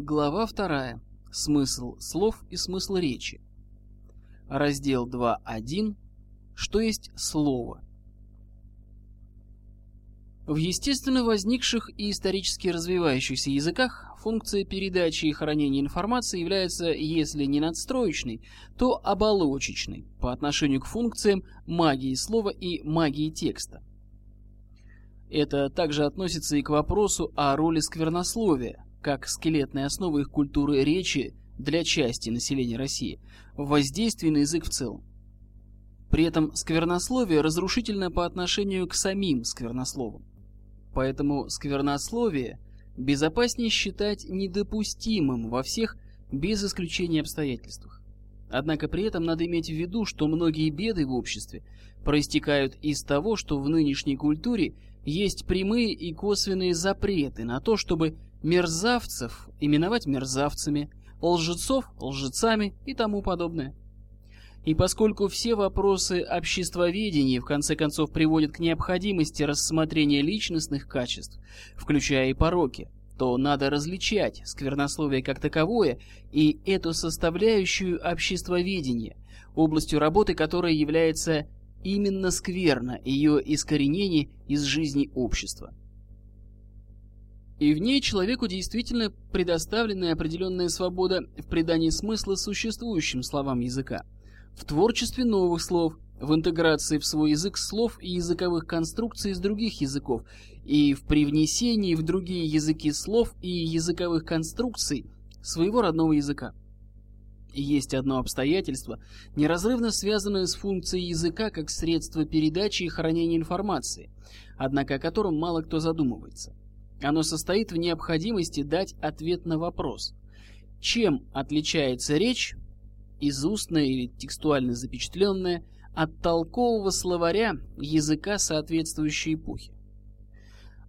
Глава 2. Смысл слов и смысл речи. Раздел 2.1. Что есть слово? В естественно возникших и исторически развивающихся языках функция передачи и хранения информации является, если не надстроечной, то оболочечной по отношению к функциям магии слова и магии текста. Это также относится и к вопросу о роли сквернословия, как скелетной основы их культуры речи для части населения России, в воздействии на язык в целом. При этом сквернословие разрушительно по отношению к самим сквернословам. Поэтому сквернословие безопаснее считать недопустимым во всех, без исключения обстоятельствах. Однако при этом надо иметь в виду, что многие беды в обществе проистекают из того, что в нынешней культуре есть прямые и косвенные запреты на то, чтобы мерзавцев именовать мерзавцами, лжецов лжецами и тому подобное. И поскольку все вопросы обществоведения в конце концов приводят к необходимости рассмотрения личностных качеств, включая и пороки, то надо различать сквернословие как таковое и эту составляющую обществоведения, областью работы которой является именно скверно ее искоренение из жизни общества. И в ней человеку действительно предоставлена определенная свобода в придании смысла существующим словам языка, в творчестве новых слов, в интеграции в свой язык слов и языковых конструкций из других языков и в привнесении в другие языки слов и языковых конструкций своего родного языка. Есть одно обстоятельство, неразрывно связанное с функцией языка как средство передачи и хранения информации, однако о котором мало кто задумывается. Оно состоит в необходимости дать ответ на вопрос, чем отличается речь, из устная или текстуально запечатленная, от толкового словаря языка соответствующей эпохи.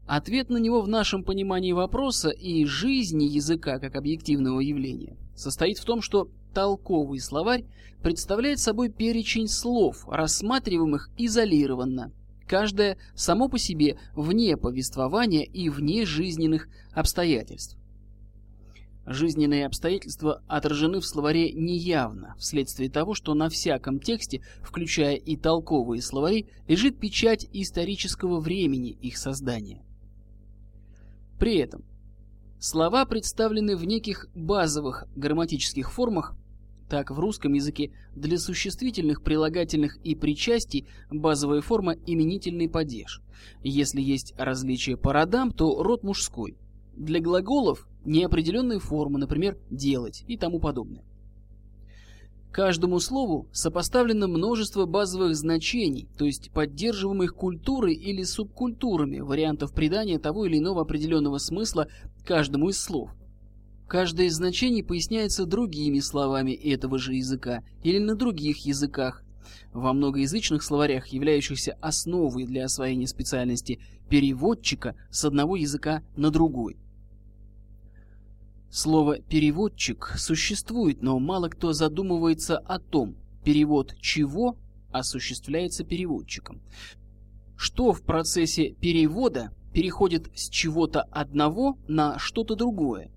Ответ на него в нашем понимании вопроса и жизни языка как объективного явления состоит в том, что толковый словарь представляет собой перечень слов, рассматриваемых изолированно, каждое само по себе вне повествования и вне жизненных обстоятельств. Жизненные обстоятельства отражены в словаре неявно, вследствие того, что на всяком тексте, включая и толковые словари, лежит печать исторического времени их создания. При этом слова представлены в неких базовых грамматических формах, так, в русском языке для существительных, прилагательных и причастий базовая форма именительный падеж. Если есть различия по родам, то род мужской. Для глаголов неопределенные формы, например, делать и тому подобное. Каждому слову сопоставлено множество базовых значений, то есть поддерживаемых культурой или субкультурами вариантов придания того или иного определенного смысла каждому из слов. Каждое из значений поясняется другими словами этого же языка или на других языках. Во многоязычных словарях, являющихся основой для освоения специальности переводчика с одного языка на другой. Слово «переводчик» существует, но мало кто задумывается о том, перевод чего осуществляется переводчиком. Что в процессе перевода переходит с чего-то одного на что-то другое.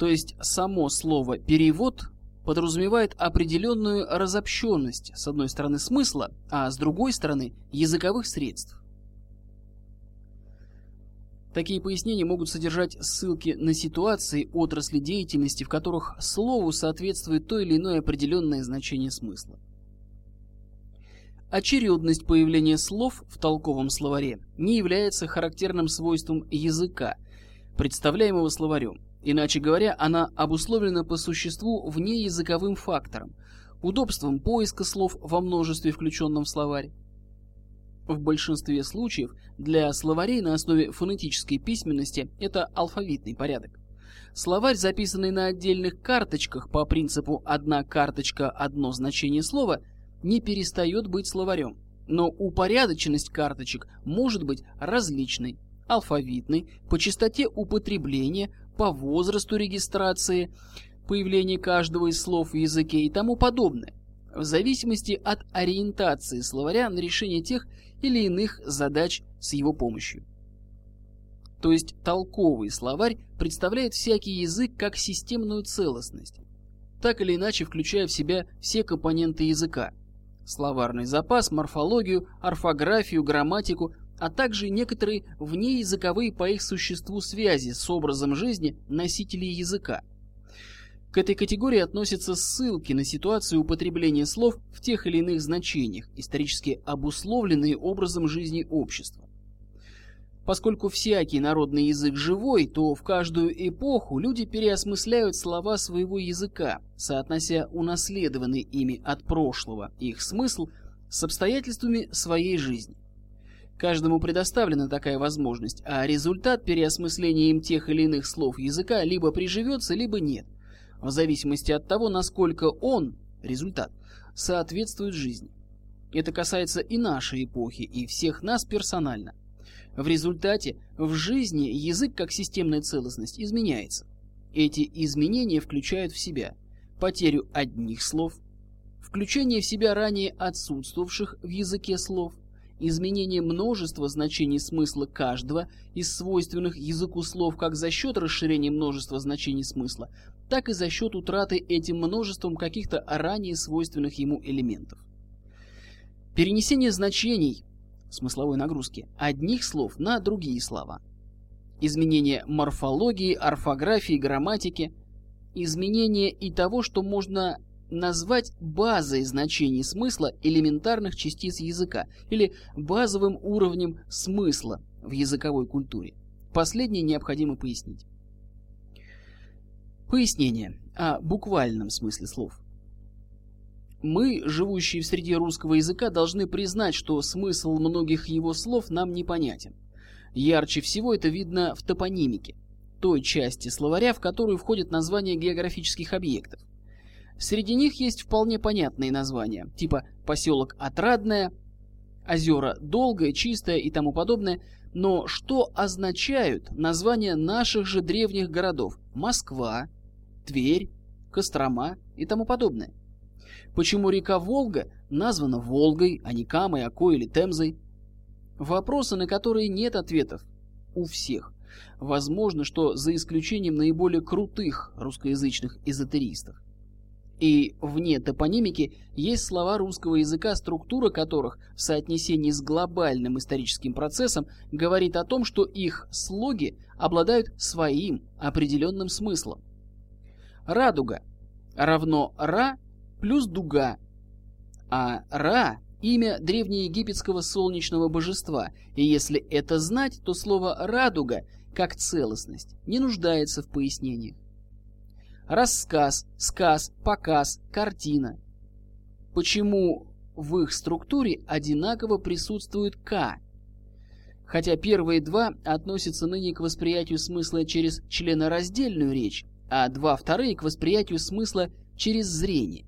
То есть само слово «перевод» подразумевает определенную разобщенность, с одной стороны, смысла, а с другой стороны, языковых средств. Такие пояснения могут содержать ссылки на ситуации, отрасли деятельности, в которых слову соответствует то или иное определенное значение смысла. Очередность появления слов в толковом словаре не является характерным свойством языка, представляемого словарем. Иначе говоря, она обусловлена по существу вне языковым фактором, удобством поиска слов во множестве, включенном в словарь. В большинстве случаев для словарей на основе фонетической письменности это алфавитный порядок. Словарь, записанный на отдельных карточках по принципу «одна карточка – одно значение слова», не перестает быть словарем. Но упорядоченность карточек может быть различной алфавитной, по частоте употребления, по возрасту регистрации, появления каждого из слов в языке и тому подобное, в зависимости от ориентации словаря на решение тех или иных задач с его помощью. То есть толковый словарь представляет всякий язык как системную целостность, так или иначе включая в себя все компоненты языка. Словарный запас, морфологию, орфографию, грамматику, а также некоторые внеязыковые по их существу связи с образом жизни носителей языка. К этой категории относятся ссылки на ситуацию употребления слов в тех или иных значениях, исторически обусловленные образом жизни общества. Поскольку всякий народный язык живой, то в каждую эпоху люди переосмысляют слова своего языка, соотнося унаследованный ими от прошлого их смысл с обстоятельствами своей жизни. Каждому предоставлена такая возможность, а результат переосмысления им тех или иных слов языка либо приживется, либо нет, в зависимости от того, насколько он, результат, соответствует жизни. Это касается и нашей эпохи, и всех нас персонально. В результате в жизни язык как системная целостность изменяется. Эти изменения включают в себя потерю одних слов, включение в себя ранее отсутствовавших в языке слов, изменение множества значений смысла каждого из свойственных языку слов как за счет расширения множества значений смысла, так и за счет утраты этим множеством каких-то ранее свойственных ему элементов. Перенесение значений смысловой нагрузки одних слов на другие слова. Изменение морфологии, орфографии, грамматики, изменение и того, что можно назвать базой значений смысла элементарных частиц языка или базовым уровнем смысла в языковой культуре. Последнее необходимо пояснить. Пояснение о буквальном смысле слов. Мы, живущие в среде русского языка, должны признать, что смысл многих его слов нам непонятен. Ярче всего это видно в топонимике, той части словаря, в которую входят названия географических объектов. Среди них есть вполне понятные названия, типа поселок Отрадное, озера Долгое, Чистое и тому подобное, но что означают названия наших же древних городов Москва, Тверь, Кострома и тому подобное? Почему река Волга названа Волгой, а не Камой, Окой или Темзой? Вопросы, на которые нет ответов у всех. Возможно, что за исключением наиболее крутых русскоязычных эзотеристов. И вне топонимики есть слова русского языка, структура которых в соотнесении с глобальным историческим процессом говорит о том, что их слоги обладают своим определенным смыслом. Радуга равно Ра плюс дуга. А Ра – имя древнеегипетского солнечного божества, и если это знать, то слово «радуга» как целостность не нуждается в пояснениях. Рассказ, сказ, показ, картина. Почему в их структуре одинаково присутствует «к», хотя первые два относятся ныне к восприятию смысла через членораздельную речь, а два вторые к восприятию смысла через зрение.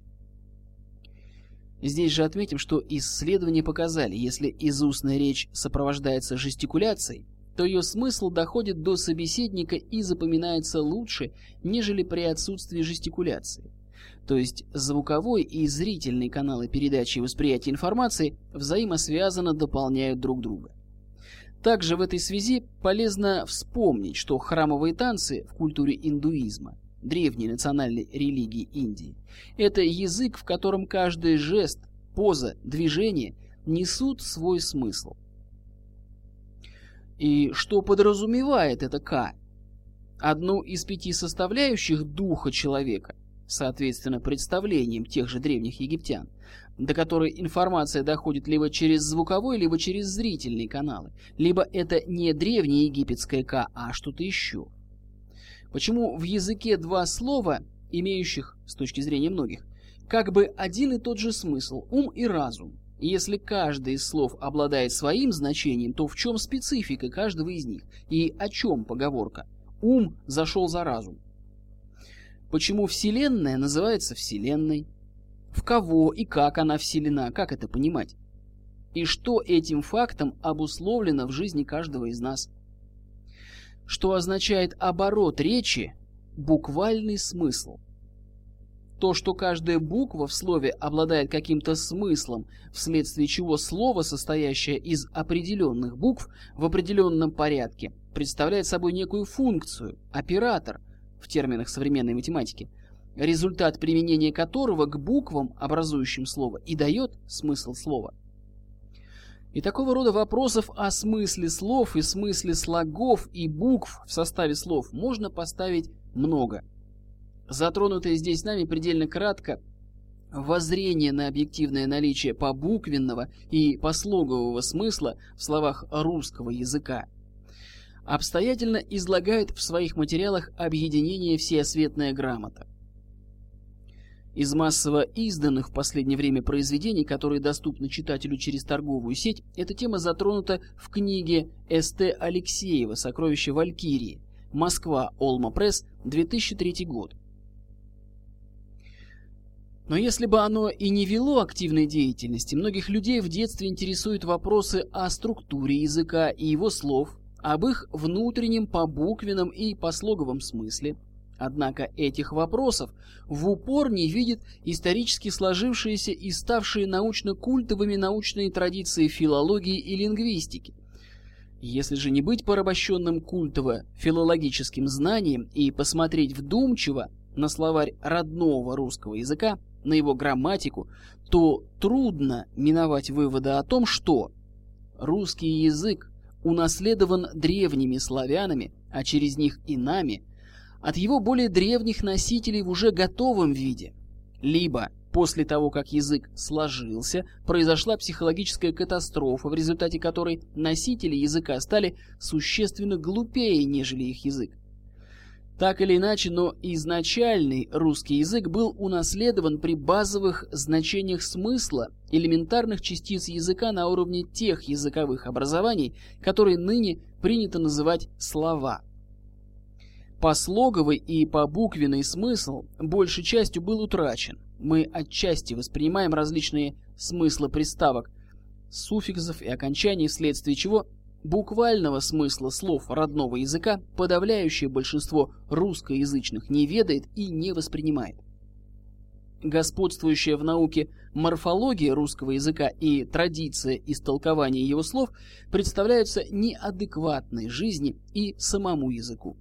Здесь же отметим, что исследования показали, если изустная речь сопровождается жестикуляцией, то ее смысл доходит до собеседника и запоминается лучше, нежели при отсутствии жестикуляции. То есть звуковой и зрительный каналы передачи и восприятия информации взаимосвязанно дополняют друг друга. Также в этой связи полезно вспомнить, что храмовые танцы в культуре индуизма древней национальной религии Индии. Это язык, в котором каждый жест, поза, движение несут свой смысл. И что подразумевает это К? Одну из пяти составляющих духа человека, соответственно представлением тех же древних египтян, до которой информация доходит либо через звуковой, либо через зрительные каналы, либо это не древнее египетское К, а что-то еще – Почему в языке два слова, имеющих, с точки зрения многих, как бы один и тот же смысл – ум и разум? И если каждый из слов обладает своим значением, то в чем специфика каждого из них? И о чем поговорка? Ум зашел за разум. Почему Вселенная называется Вселенной? В кого и как она вселена, как это понимать? И что этим фактом обусловлено в жизни каждого из нас – что означает оборот речи, буквальный смысл. То, что каждая буква в слове обладает каким-то смыслом, вследствие чего слово, состоящее из определенных букв в определенном порядке, представляет собой некую функцию, оператор в терминах современной математики, результат применения которого к буквам, образующим слово, и дает смысл слова. И такого рода вопросов о смысле слов и смысле слогов и букв в составе слов можно поставить много. Затронутое здесь нами предельно кратко воззрение на объективное наличие побуквенного и послогового смысла в словах русского языка обстоятельно излагает в своих материалах объединение «Всеосветная грамота». Из массово изданных в последнее время произведений, которые доступны читателю через торговую сеть, эта тема затронута в книге С.Т. Алексеева «Сокровища Валькирии», Москва, Олма Пресс, 2003 год. Но если бы оно и не вело активной деятельности, многих людей в детстве интересуют вопросы о структуре языка и его слов, об их внутреннем побуквенном и послоговом смысле. Однако этих вопросов в упор не видят исторически сложившиеся и ставшие научно-культовыми научные традиции филологии и лингвистики. Если же не быть порабощенным культово-филологическим знанием и посмотреть вдумчиво на словарь родного русского языка, на его грамматику, то трудно миновать вывода о том, что русский язык унаследован древними славянами, а через них и нами, от его более древних носителей в уже готовом виде. Либо после того, как язык сложился, произошла психологическая катастрофа, в результате которой носители языка стали существенно глупее, нежели их язык. Так или иначе, но изначальный русский язык был унаследован при базовых значениях смысла элементарных частиц языка на уровне тех языковых образований, которые ныне принято называть слова. Послоговый и побуквенный смысл большей частью был утрачен. Мы отчасти воспринимаем различные смыслы приставок, суффиксов и окончаний, вследствие чего Буквального смысла слов родного языка подавляющее большинство русскоязычных не ведает и не воспринимает. Господствующая в науке морфология русского языка и традиция истолкования его слов представляются неадекватной жизни и самому языку.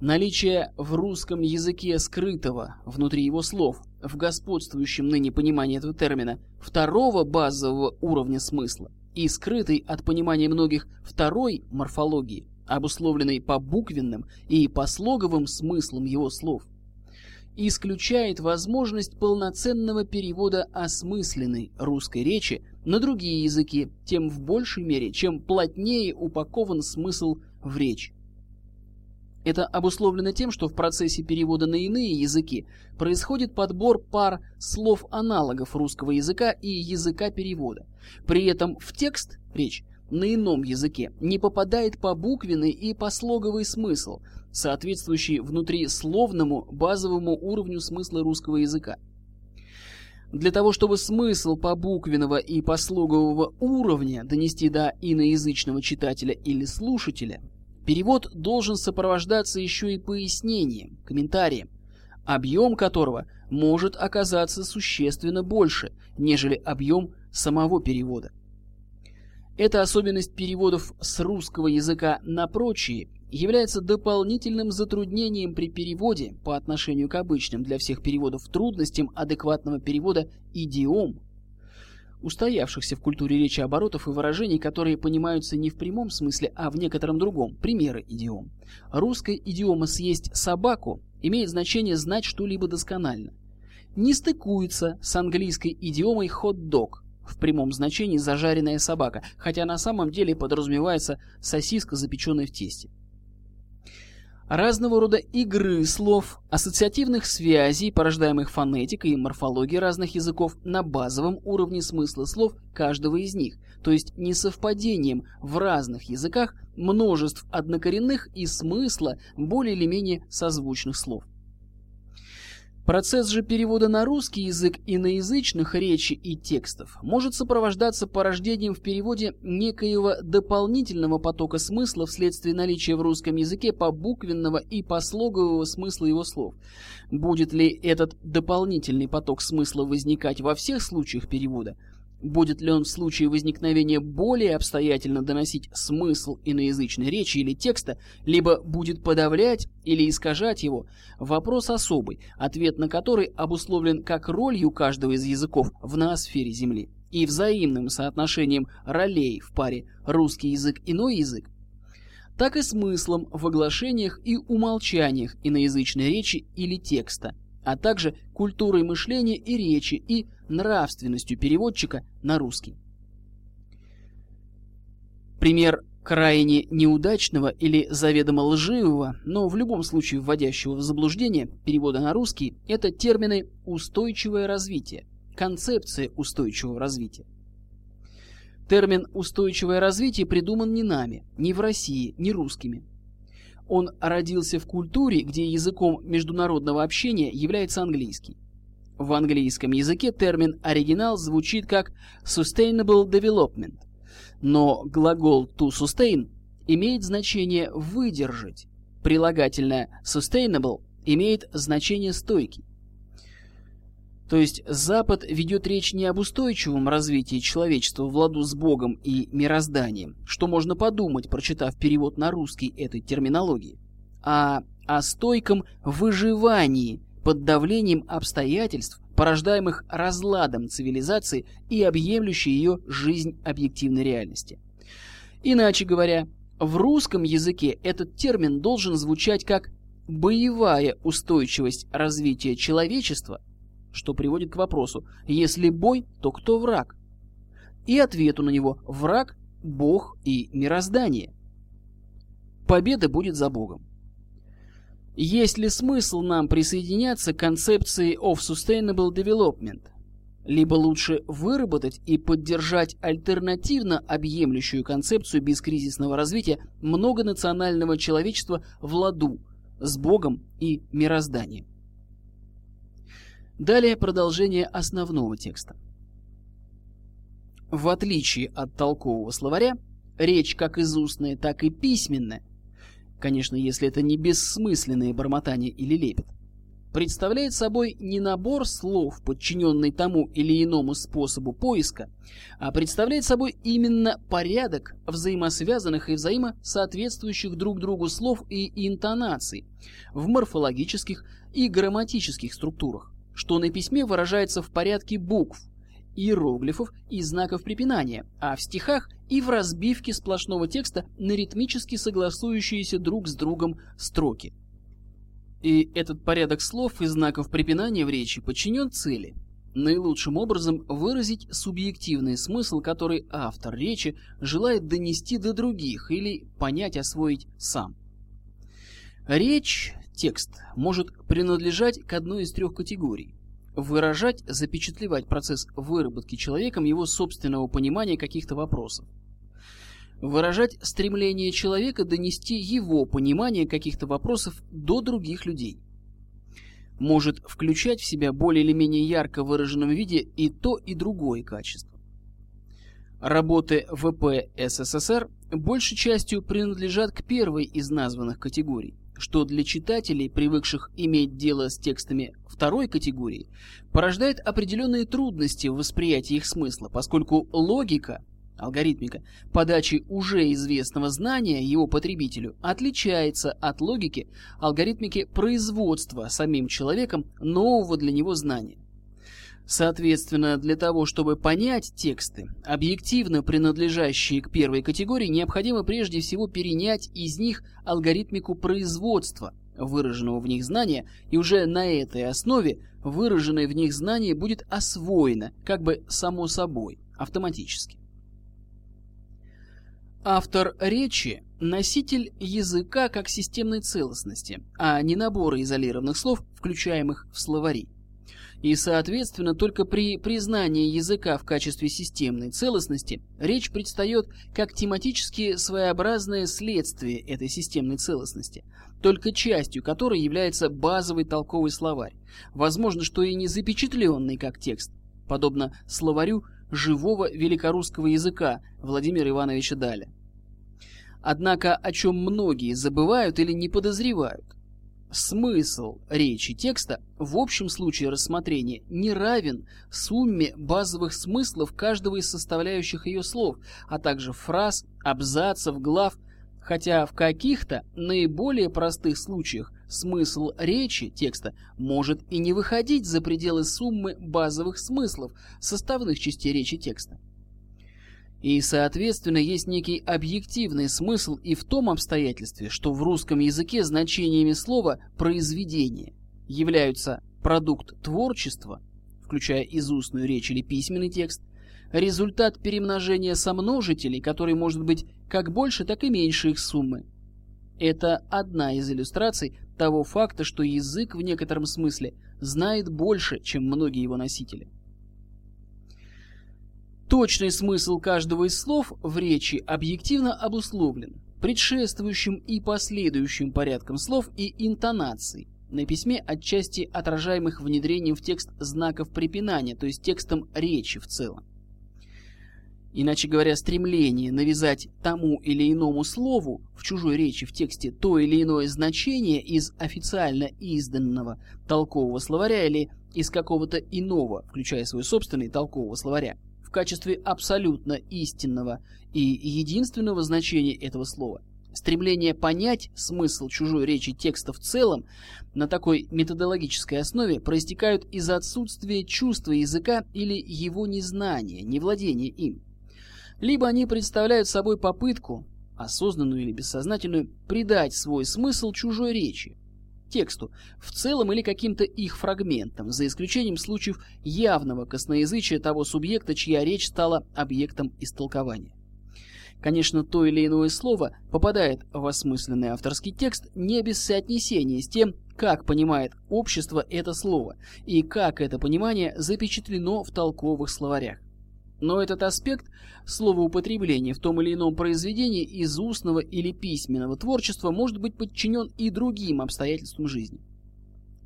Наличие в русском языке скрытого внутри его слов в господствующем ныне понимании этого термина второго базового уровня смысла и скрытый от понимания многих второй морфологии, обусловленной по буквенным и по слоговым смыслам его слов, исключает возможность полноценного перевода осмысленной русской речи на другие языки, тем в большей мере, чем плотнее упакован смысл в речь. Это обусловлено тем, что в процессе перевода на иные языки происходит подбор пар слов-аналогов русского языка и языка перевода. При этом в текст, речь, на ином языке не попадает по буквенный и по слоговый смысл, соответствующий внутри словному базовому уровню смысла русского языка. Для того, чтобы смысл побуквенного и послогового уровня донести до иноязычного читателя или слушателя, Перевод должен сопровождаться еще и пояснением, комментарием, объем которого может оказаться существенно больше, нежели объем самого перевода. Эта особенность переводов с русского языка на прочие является дополнительным затруднением при переводе по отношению к обычным для всех переводов трудностям адекватного перевода идиом устоявшихся в культуре речи оборотов и выражений, которые понимаются не в прямом смысле, а в некотором другом. Примеры идиом. Русская идиома «съесть собаку» имеет значение знать что-либо досконально. Не стыкуется с английской идиомой «хот-дог», в прямом значении «зажаренная собака», хотя на самом деле подразумевается сосиска, запеченная в тесте разного рода игры слов, ассоциативных связей, порождаемых фонетикой и морфологией разных языков на базовом уровне смысла слов каждого из них, то есть несовпадением в разных языках множеств однокоренных и смысла более или менее созвучных слов. Процесс же перевода на русский язык иноязычных речи и текстов может сопровождаться порождением в переводе некоего дополнительного потока смысла вследствие наличия в русском языке побуквенного и послогового смысла его слов. Будет ли этот дополнительный поток смысла возникать во всех случаях перевода – Будет ли он в случае возникновения более обстоятельно доносить смысл иноязычной речи или текста, либо будет подавлять или искажать его, вопрос особый, ответ на который обусловлен как ролью каждого из языков в ноосфере Земли и взаимным соотношением ролей в паре русский язык-иной язык, так и смыслом в оглашениях и умолчаниях иноязычной речи или текста, а также культурой мышления и речи и нравственностью переводчика на русский. Пример крайне неудачного или заведомо лживого, но в любом случае вводящего в заблуждение перевода на русский – это термины «устойчивое развитие», концепция устойчивого развития. Термин «устойчивое развитие» придуман не нами, не в России, не русскими. Он родился в культуре, где языком международного общения является английский. В английском языке термин «оригинал» звучит как «sustainable development», но глагол to sustain имеет значение «выдержать». Прилагательное sustainable имеет значение «стойкий». То есть Запад ведет речь не об устойчивом развитии человечества в ладу с Богом и мирозданием, что можно подумать, прочитав перевод на русский этой терминологии, а о стойком выживании – под давлением обстоятельств, порождаемых разладом цивилизации и объемлющей ее жизнь объективной реальности. Иначе говоря, в русском языке этот термин должен звучать как «боевая устойчивость развития человечества», что приводит к вопросу «если бой, то кто враг?» И ответу на него «враг, Бог и мироздание». Победа будет за Богом. Есть ли смысл нам присоединяться к концепции of Sustainable Development? Либо лучше выработать и поддержать альтернативно объемлющую концепцию бескризисного развития многонационального человечества в ладу с Богом и мирозданием. Далее продолжение основного текста. В отличие от толкового словаря, речь как из устная, так и письменная конечно, если это не бессмысленное бормотание или лепет, представляет собой не набор слов, подчиненный тому или иному способу поиска, а представляет собой именно порядок взаимосвязанных и взаимосоответствующих друг другу слов и интонаций в морфологических и грамматических структурах, что на письме выражается в порядке букв, иероглифов и знаков препинания, а в стихах и в разбивке сплошного текста на ритмически согласующиеся друг с другом строки. И этот порядок слов и знаков препинания в речи подчинен цели – наилучшим образом выразить субъективный смысл, который автор речи желает донести до других или понять, освоить сам. Речь, текст, может принадлежать к одной из трех категорий – выражать, запечатлевать процесс выработки человеком его собственного понимания каких-то вопросов. Выражать стремление человека донести его понимание каких-то вопросов до других людей. Может включать в себя более или менее ярко выраженном виде и то, и другое качество. Работы ВП СССР большей частью принадлежат к первой из названных категорий что для читателей, привыкших иметь дело с текстами второй категории, порождает определенные трудности в восприятии их смысла, поскольку логика, алгоритмика, подачи уже известного знания его потребителю отличается от логики алгоритмики производства самим человеком нового для него знания. Соответственно, для того, чтобы понять тексты, объективно принадлежащие к первой категории, необходимо прежде всего перенять из них алгоритмику производства выраженного в них знания, и уже на этой основе выраженное в них знание будет освоено, как бы само собой, автоматически. Автор речи – носитель языка как системной целостности, а не набора изолированных слов, включаемых в словари. И, соответственно, только при признании языка в качестве системной целостности речь предстает как тематически своеобразное следствие этой системной целостности, только частью которой является базовый толковый словарь, возможно, что и не запечатленный как текст, подобно словарю живого великорусского языка Владимира Ивановича Даля. Однако о чем многие забывают или не подозревают – Смысл речи текста в общем случае рассмотрения не равен сумме базовых смыслов каждого из составляющих ее слов, а также фраз, абзацев, глав, хотя в каких-то наиболее простых случаях смысл речи текста может и не выходить за пределы суммы базовых смыслов составных частей речи текста. И, соответственно, есть некий объективный смысл и в том обстоятельстве, что в русском языке значениями слова «произведение» являются продукт творчества, включая изустную речь или письменный текст, результат перемножения сомножителей, который может быть как больше, так и меньше их суммы. Это одна из иллюстраций того факта, что язык в некотором смысле знает больше, чем многие его носители. Точный смысл каждого из слов в речи объективно обусловлен предшествующим и последующим порядком слов и интонаций, на письме отчасти отражаемых внедрением в текст знаков препинания, то есть текстом речи в целом. Иначе говоря, стремление навязать тому или иному слову в чужой речи в тексте то или иное значение из официально изданного толкового словаря или из какого-то иного, включая свой собственный толкового словаря, качестве абсолютно истинного и единственного значения этого слова. Стремление понять смысл чужой речи текста в целом на такой методологической основе проистекают из отсутствия чувства языка или его незнания, невладения им. Либо они представляют собой попытку, осознанную или бессознательную, придать свой смысл чужой речи, тексту, в целом или каким-то их фрагментам, за исключением случаев явного косноязычия того субъекта, чья речь стала объектом истолкования. Конечно, то или иное слово попадает в осмысленный авторский текст не без соотнесения с тем, как понимает общество это слово и как это понимание запечатлено в толковых словарях. Но этот аспект словоупотребления в том или ином произведении из устного или письменного творчества может быть подчинен и другим обстоятельствам жизни.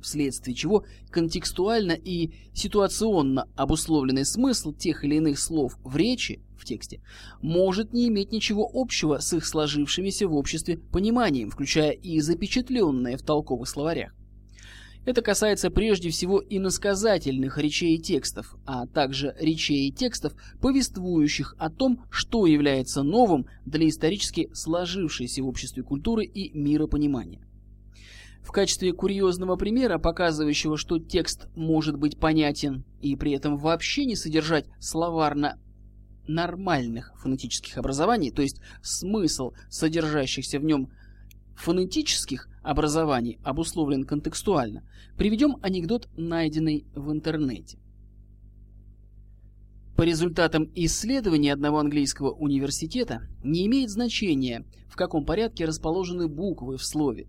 Вследствие чего контекстуально и ситуационно обусловленный смысл тех или иных слов в речи, в тексте, может не иметь ничего общего с их сложившимися в обществе пониманием, включая и запечатленное в толковых словарях. Это касается прежде всего иносказательных речей и текстов, а также речей и текстов, повествующих о том, что является новым для исторически сложившейся в обществе культуры и миропонимания. В качестве курьезного примера, показывающего, что текст может быть понятен и при этом вообще не содержать словарно нормальных фонетических образований, то есть смысл содержащихся в нем фонетических образований обусловлен контекстуально, приведем анекдот, найденный в интернете. По результатам исследований одного английского университета не имеет значения, в каком порядке расположены буквы в слове.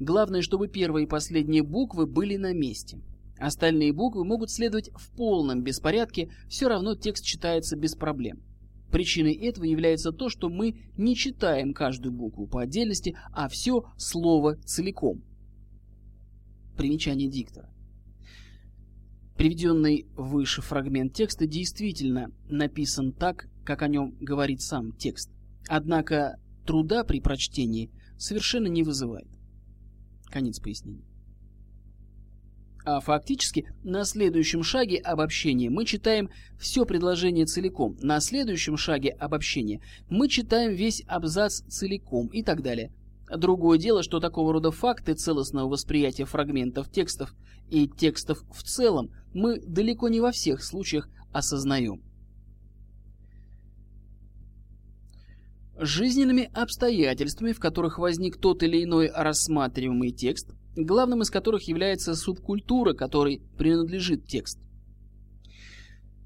Главное, чтобы первые и последние буквы были на месте. Остальные буквы могут следовать в полном беспорядке, все равно текст читается без проблем. Причиной этого является то, что мы не читаем каждую букву по отдельности, а все слово целиком. Примечание диктора. Приведенный выше фрагмент текста действительно написан так, как о нем говорит сам текст. Однако труда при прочтении совершенно не вызывает. Конец пояснения. А фактически на следующем шаге обобщения мы читаем все предложение целиком, на следующем шаге обобщения мы читаем весь абзац целиком и так далее. Другое дело, что такого рода факты целостного восприятия фрагментов текстов и текстов в целом мы далеко не во всех случаях осознаем. Жизненными обстоятельствами, в которых возник тот или иной рассматриваемый текст, главным из которых является субкультура, которой принадлежит текст.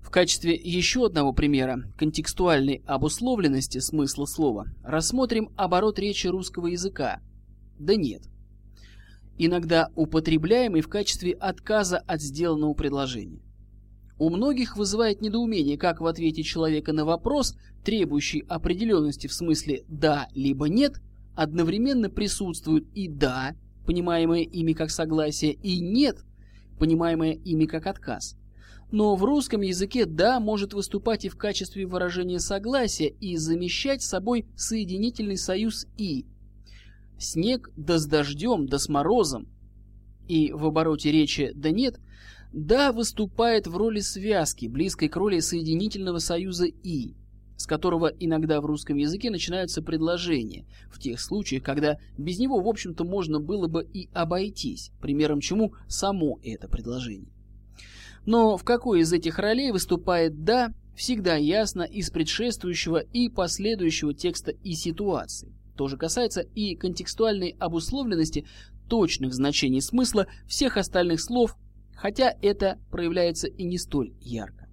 В качестве еще одного примера контекстуальной обусловленности смысла слова рассмотрим оборот речи русского языка. Да нет. иногда употребляемый в качестве отказа от сделанного предложения. У многих вызывает недоумение, как в ответе человека на вопрос, требующий определенности в смысле «да» либо «нет», одновременно присутствуют и «да», понимаемое ими как согласие, и «нет», понимаемое ими как отказ. Но в русском языке «да» может выступать и в качестве выражения согласия и замещать собой соединительный союз «и». Снег да с дождем, да с морозом. И в обороте речи «да нет» «да» выступает в роли связки, близкой к роли соединительного союза «и», с которого иногда в русском языке начинаются предложения, в тех случаях, когда без него, в общем-то, можно было бы и обойтись, примером чему само это предложение. Но в какой из этих ролей выступает «да» всегда ясно из предшествующего и последующего текста и ситуации. То же касается и контекстуальной обусловленности точных значений смысла всех остальных слов, хотя это проявляется и не столь ярко.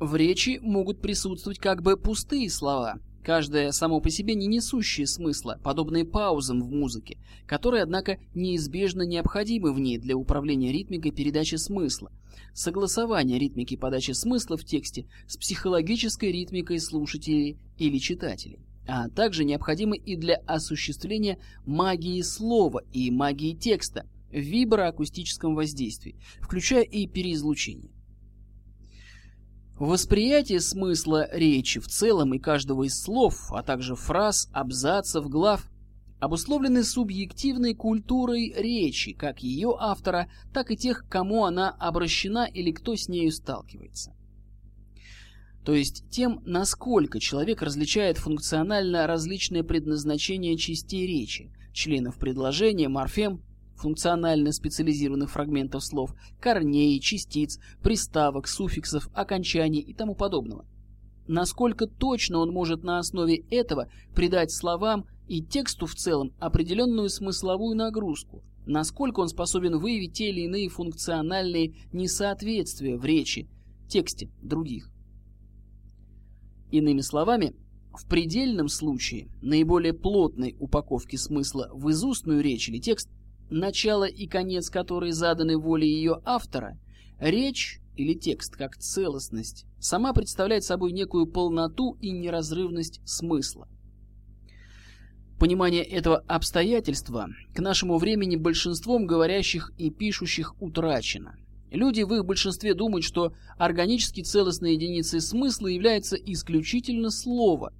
В речи могут присутствовать как бы пустые слова, каждое само по себе не несущее смысла, подобные паузам в музыке, которые, однако, неизбежно необходимы в ней для управления ритмикой передачи смысла, согласования ритмики подачи смысла в тексте с психологической ритмикой слушателей или читателей, а также необходимы и для осуществления магии слова и магии текста в виброакустическом воздействии, включая и переизлучение. Восприятие смысла речи в целом и каждого из слов, а также фраз, абзацев, глав, обусловлены субъективной культурой речи, как ее автора, так и тех, к кому она обращена или кто с нею сталкивается. То есть тем, насколько человек различает функционально различные предназначения частей речи, членов предложения, морфем, функционально специализированных фрагментов слов, корней, частиц, приставок, суффиксов, окончаний и тому подобного. Насколько точно он может на основе этого придать словам и тексту в целом определенную смысловую нагрузку, насколько он способен выявить те или иные функциональные несоответствия в речи, тексте других. Иными словами, в предельном случае наиболее плотной упаковки смысла в изустную речь или текст начало и конец которой заданы волей ее автора, речь или текст как целостность сама представляет собой некую полноту и неразрывность смысла. Понимание этого обстоятельства к нашему времени большинством говорящих и пишущих утрачено. Люди в их большинстве думают, что органически целостной единицей смысла является исключительно слово,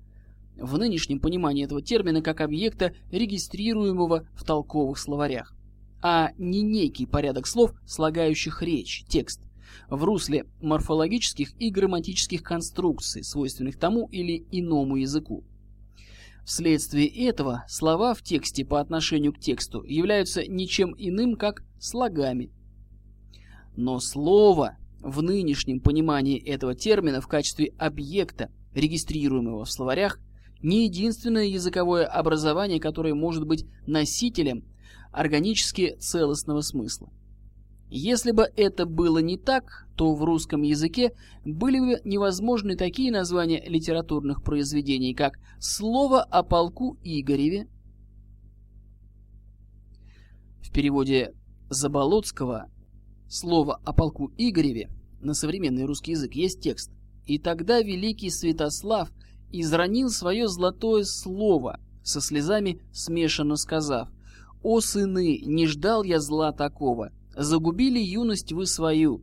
в нынешнем понимании этого термина как объекта, регистрируемого в толковых словарях а не некий порядок слов, слагающих речь, текст, в русле морфологических и грамматических конструкций, свойственных тому или иному языку. Вследствие этого слова в тексте по отношению к тексту являются ничем иным, как слогами. Но слово в нынешнем понимании этого термина в качестве объекта, регистрируемого в словарях, не единственное языковое образование, которое может быть носителем органически целостного смысла. Если бы это было не так, то в русском языке были бы невозможны такие названия литературных произведений, как «Слово о полку Игореве». В переводе Заболоцкого «Слово о полку Игореве» на современный русский язык есть текст «И тогда великий Святослав изранил свое золотое слово, со слезами смешанно сказав, «О, сыны, не ждал я зла такого, загубили юность вы свою».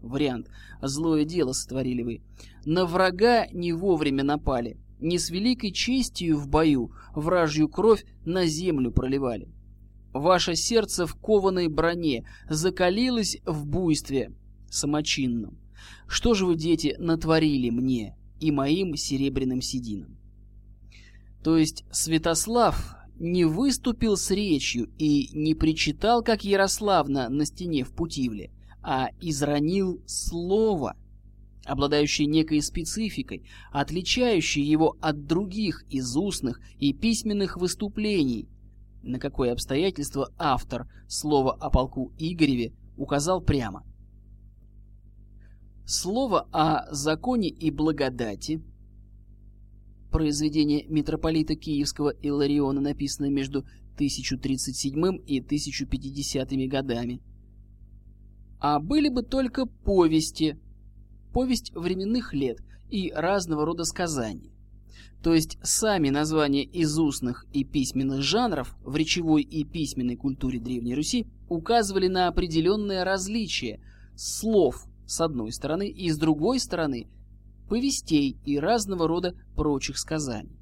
Вариант «Злое дело сотворили вы». На врага не вовремя напали, не с великой честью в бою вражью кровь на землю проливали. Ваше сердце в кованой броне закалилось в буйстве самочинном. Что же вы, дети, натворили мне и моим серебряным сединам? То есть Святослав не выступил с речью и не причитал, как Ярославна на стене в Путивле, а изранил слово, обладающее некой спецификой, отличающей его от других из устных и письменных выступлений, на какое обстоятельство автор слова о полку Игореве указал прямо. Слово о законе и благодати произведение митрополита Киевского Иллариона, написанное между 1037 и 1050 годами. А были бы только повести, повесть временных лет и разного рода сказания. То есть сами названия из устных и письменных жанров в речевой и письменной культуре Древней Руси указывали на определенное различие слов с одной стороны и с другой стороны повестей и разного рода прочих сказаний.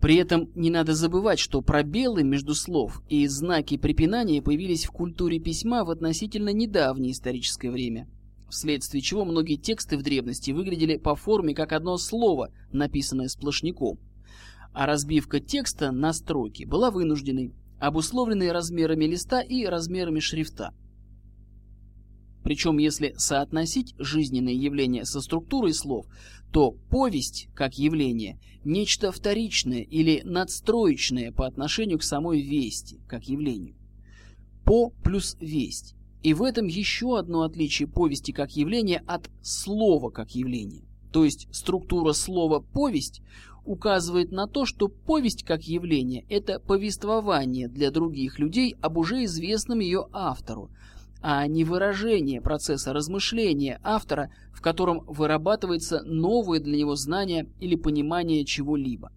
При этом не надо забывать, что пробелы между слов и знаки препинания появились в культуре письма в относительно недавнее историческое время – вследствие чего многие тексты в древности выглядели по форме как одно слово, написанное сплошняком. А разбивка текста на строки была вынужденной, обусловленной размерами листа и размерами шрифта. Причем, если соотносить жизненные явления со структурой слов, то повесть, как явление, нечто вторичное или надстроечное по отношению к самой вести, как явлению. По плюс весть и в этом еще одно отличие повести как явления от слова как явления. То есть структура слова «повесть» указывает на то, что повесть как явление – это повествование для других людей об уже известном ее автору, а не выражение процесса размышления автора, в котором вырабатывается новое для него знание или понимание чего-либо.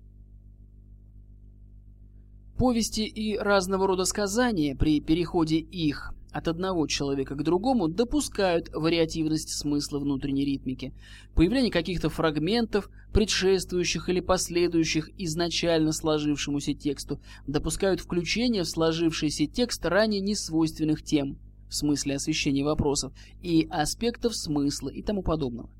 Повести и разного рода сказания при переходе их от одного человека к другому допускают вариативность смысла внутренней ритмики, появление каких-то фрагментов, предшествующих или последующих изначально сложившемуся тексту, допускают включение в сложившийся текст ранее несвойственных тем, в смысле освещения вопросов, и аспектов смысла и тому подобного.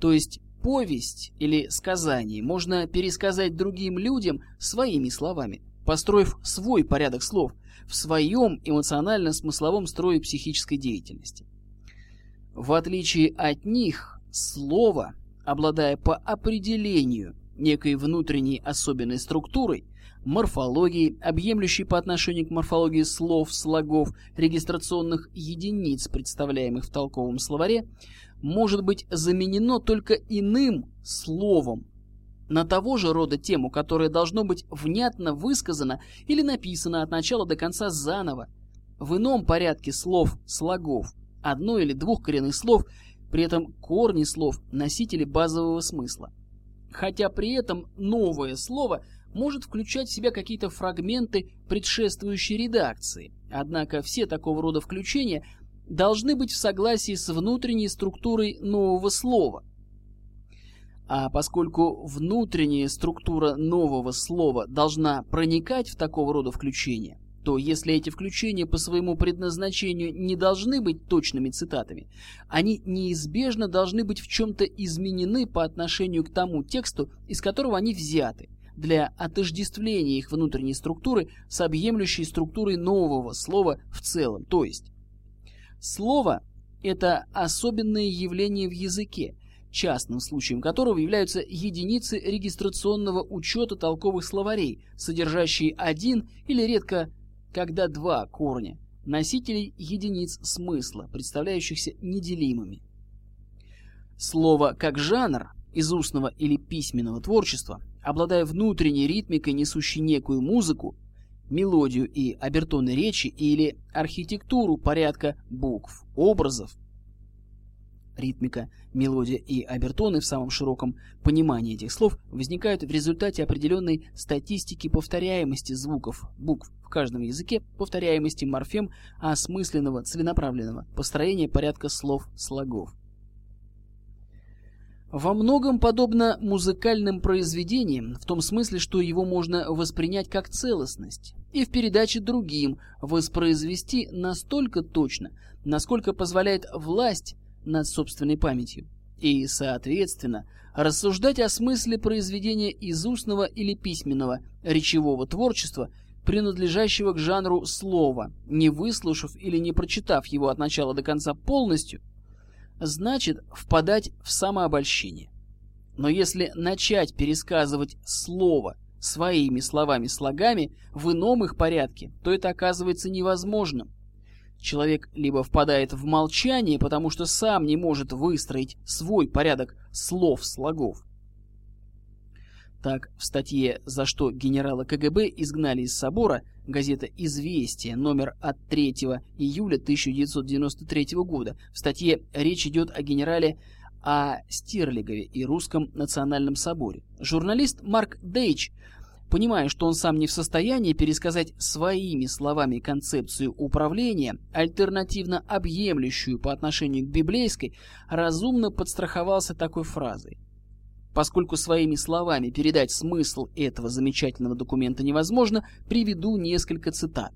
То есть повесть или сказание можно пересказать другим людям своими словами, построив свой порядок слов – в своем эмоционально-смысловом строе психической деятельности. В отличие от них, слово, обладая по определению некой внутренней особенной структурой, морфологией, объемлющей по отношению к морфологии слов, слогов, регистрационных единиц, представляемых в толковом словаре, может быть заменено только иным словом, на того же рода тему, которая должно быть внятно высказана или написана от начала до конца заново, в ином порядке слов, слогов, одно или двух коренных слов, при этом корни слов – носители базового смысла. Хотя при этом новое слово может включать в себя какие-то фрагменты предшествующей редакции, однако все такого рода включения должны быть в согласии с внутренней структурой нового слова – а поскольку внутренняя структура нового слова должна проникать в такого рода включения, то если эти включения по своему предназначению не должны быть точными цитатами, они неизбежно должны быть в чем-то изменены по отношению к тому тексту, из которого они взяты, для отождествления их внутренней структуры с объемлющей структурой нового слова в целом. То есть, слово – это особенное явление в языке – частным случаем которого являются единицы регистрационного учета толковых словарей, содержащие один или редко когда два корня, носителей единиц смысла, представляющихся неделимыми. Слово как жанр из устного или письменного творчества, обладая внутренней ритмикой, несущей некую музыку, мелодию и обертоны речи или архитектуру порядка букв, образов, ритмика, мелодия и обертоны в самом широком понимании этих слов возникают в результате определенной статистики повторяемости звуков, букв в каждом языке, повторяемости морфем, осмысленного, целенаправленного построения порядка слов, слогов. Во многом подобно музыкальным произведениям, в том смысле, что его можно воспринять как целостность и в передаче другим воспроизвести настолько точно, насколько позволяет власть над собственной памятью. И, соответственно, рассуждать о смысле произведения из устного или письменного речевого творчества, принадлежащего к жанру слова, не выслушав или не прочитав его от начала до конца полностью, значит впадать в самообольщение. Но если начать пересказывать слово своими словами-слогами в ином их порядке, то это оказывается невозможным. Человек либо впадает в молчание, потому что сам не может выстроить свой порядок слов-слогов. Так, в статье «За что генерала КГБ изгнали из собора» газета «Известия» номер от 3 июля 1993 года. В статье речь идет о генерале о Стерлигове и Русском национальном соборе. Журналист Марк Дейч, понимая, что он сам не в состоянии пересказать своими словами концепцию управления, альтернативно объемлющую по отношению к библейской, разумно подстраховался такой фразой. Поскольку своими словами передать смысл этого замечательного документа невозможно, приведу несколько цитат.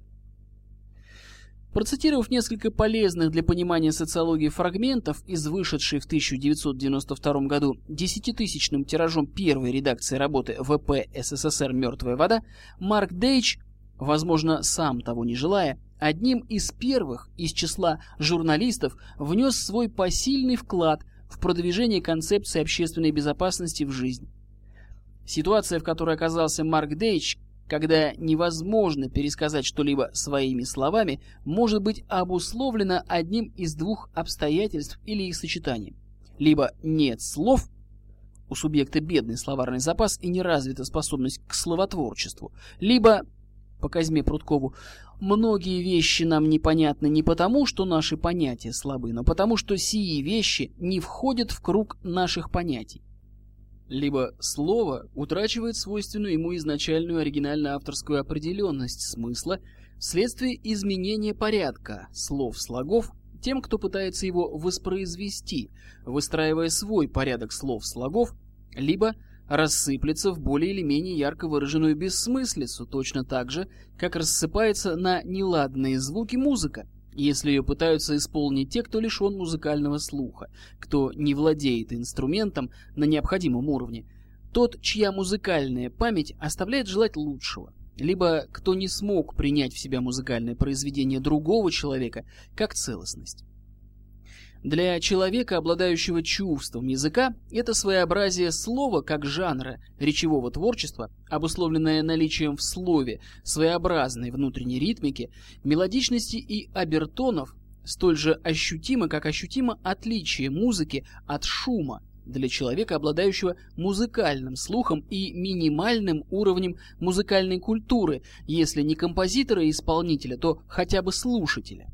Процитировав несколько полезных для понимания социологии фрагментов из вышедшей в 1992 году десятитысячным тиражом первой редакции работы ВП СССР «Мертвая вода», Марк Дейч, возможно, сам того не желая, одним из первых из числа журналистов внес свой посильный вклад в продвижение концепции общественной безопасности в жизнь. Ситуация, в которой оказался Марк Дейч, когда невозможно пересказать что-либо своими словами, может быть обусловлена одним из двух обстоятельств или их сочетанием. Либо нет слов, у субъекта бедный словарный запас и неразвита способность к словотворчеству, либо, по Казьме Прудкову, многие вещи нам непонятны не потому, что наши понятия слабы, но потому, что сии вещи не входят в круг наших понятий. Либо слово утрачивает свойственную ему изначальную оригинально-авторскую определенность смысла вследствие изменения порядка слов-слогов тем, кто пытается его воспроизвести, выстраивая свой порядок слов-слогов, либо рассыплется в более или менее ярко выраженную бессмыслицу, точно так же, как рассыпается на неладные звуки музыка, если ее пытаются исполнить те, кто лишен музыкального слуха, кто не владеет инструментом на необходимом уровне, тот, чья музыкальная память оставляет желать лучшего, либо кто не смог принять в себя музыкальное произведение другого человека как целостность. Для человека, обладающего чувством языка, это своеобразие слова как жанра речевого творчества, обусловленное наличием в слове своеобразной внутренней ритмики, мелодичности и обертонов, столь же ощутимо, как ощутимо отличие музыки от шума для человека, обладающего музыкальным слухом и минимальным уровнем музыкальной культуры, если не композитора и исполнителя, то хотя бы слушателя.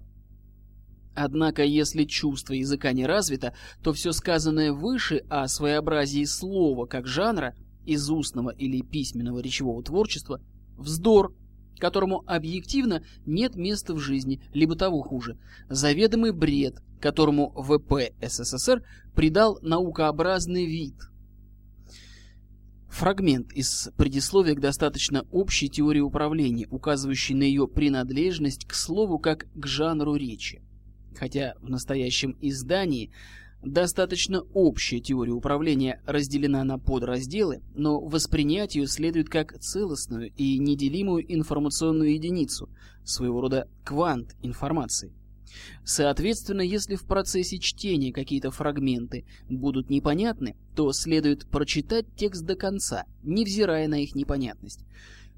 Однако, если чувство языка не развито, то все сказанное выше о своеобразии слова как жанра, из устного или письменного речевого творчества, вздор, которому объективно нет места в жизни, либо того хуже, заведомый бред, которому ВП СССР придал наукообразный вид. Фрагмент из предисловия к достаточно общей теории управления, указывающей на ее принадлежность к слову как к жанру речи хотя в настоящем издании достаточно общая теория управления разделена на подразделы, но воспринять ее следует как целостную и неделимую информационную единицу, своего рода квант информации. Соответственно, если в процессе чтения какие-то фрагменты будут непонятны, то следует прочитать текст до конца, невзирая на их непонятность.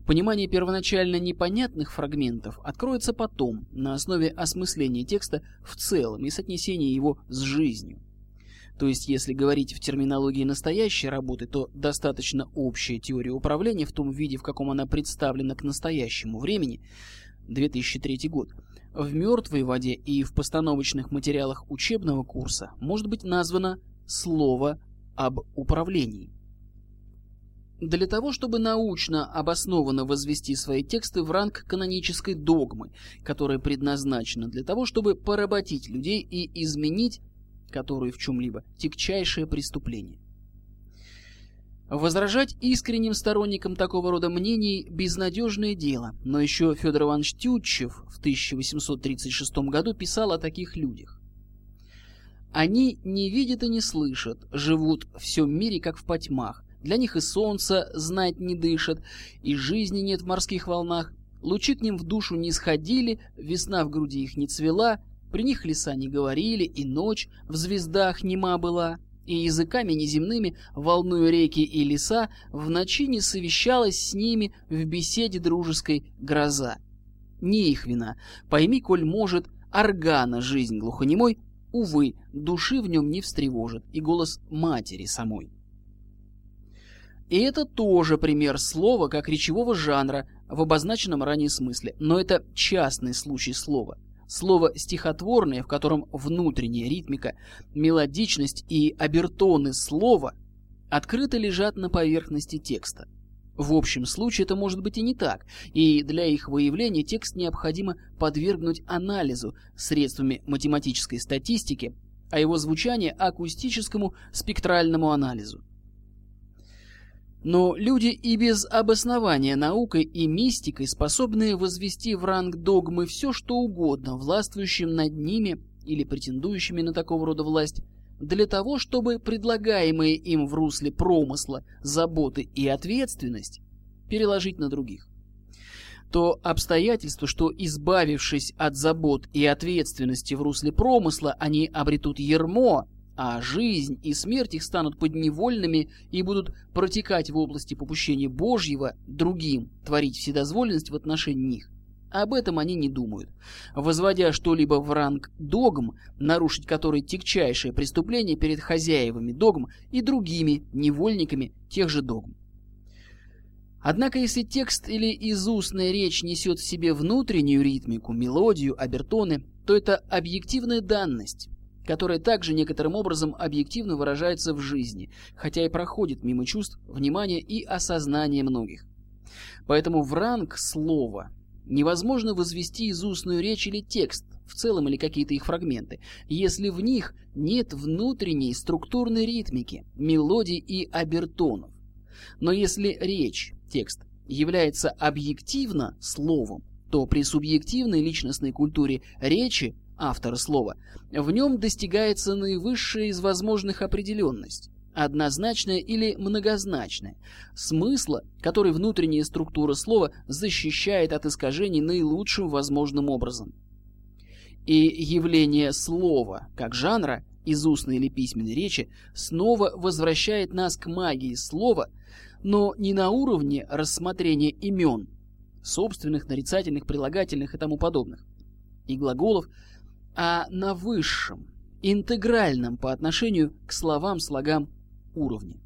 Понимание первоначально непонятных фрагментов откроется потом, на основе осмысления текста в целом и соотнесения его с жизнью. То есть, если говорить в терминологии настоящей работы, то достаточно общая теория управления в том виде, в каком она представлена к настоящему времени, 2003 год, в «Мертвой воде» и в постановочных материалах учебного курса может быть названо «Слово об управлении». Для того, чтобы научно обоснованно возвести свои тексты в ранг канонической догмы, которая предназначена для того, чтобы поработить людей и изменить, которые в чем-либо, тягчайшее преступление. Возражать искренним сторонникам такого рода мнений – безнадежное дело, но еще Федор Иванович Тютчев в 1836 году писал о таких людях. Они не видят и не слышат, живут в всем мире, как в потьмах, для них и солнце знать не дышит, и жизни нет в морских волнах. Лучи к ним в душу не сходили, весна в груди их не цвела, при них леса не говорили, и ночь в звездах нема была, и языками неземными, волную реки и леса, в ночи не совещалась с ними в беседе дружеской гроза. Не их вина, пойми, коль может, органа жизнь глухонемой, увы, души в нем не встревожит, и голос матери самой. И это тоже пример слова как речевого жанра в обозначенном ранее смысле, но это частный случай слова. Слово стихотворное, в котором внутренняя ритмика, мелодичность и обертоны слова открыто лежат на поверхности текста. В общем случае это может быть и не так, и для их выявления текст необходимо подвергнуть анализу средствами математической статистики, а его звучание акустическому спектральному анализу. Но люди и без обоснования наукой и мистикой способны возвести в ранг догмы все, что угодно, властвующим над ними или претендующими на такого рода власть, для того, чтобы предлагаемые им в русле промысла заботы и ответственность переложить на других. То обстоятельство, что избавившись от забот и ответственности в русле промысла, они обретут ермо, а жизнь и смерть их станут подневольными и будут протекать в области попущения Божьего другим, творить вседозволенность в отношении них. Об этом они не думают. Возводя что-либо в ранг догм, нарушить который тягчайшее преступление перед хозяевами догм и другими невольниками тех же догм. Однако если текст или изустная речь несет в себе внутреннюю ритмику, мелодию, обертоны, то это объективная данность, которая также некоторым образом объективно выражается в жизни, хотя и проходит мимо чувств, внимания и осознания многих. Поэтому в ранг слова невозможно возвести из устную речь или текст, в целом или какие-то их фрагменты, если в них нет внутренней структурной ритмики, мелодий и обертонов. Но если речь, текст, является объективно словом, то при субъективной личностной культуре речи автора слова, в нем достигается наивысшая из возможных определенность, однозначная или многозначная, смысла, который внутренняя структура слова защищает от искажений наилучшим возможным образом. И явление слова как жанра из устной или письменной речи снова возвращает нас к магии слова, но не на уровне рассмотрения имен, собственных, нарицательных, прилагательных и тому подобных, и глаголов, а на высшем, интегральном по отношению к словам-слогам уровне.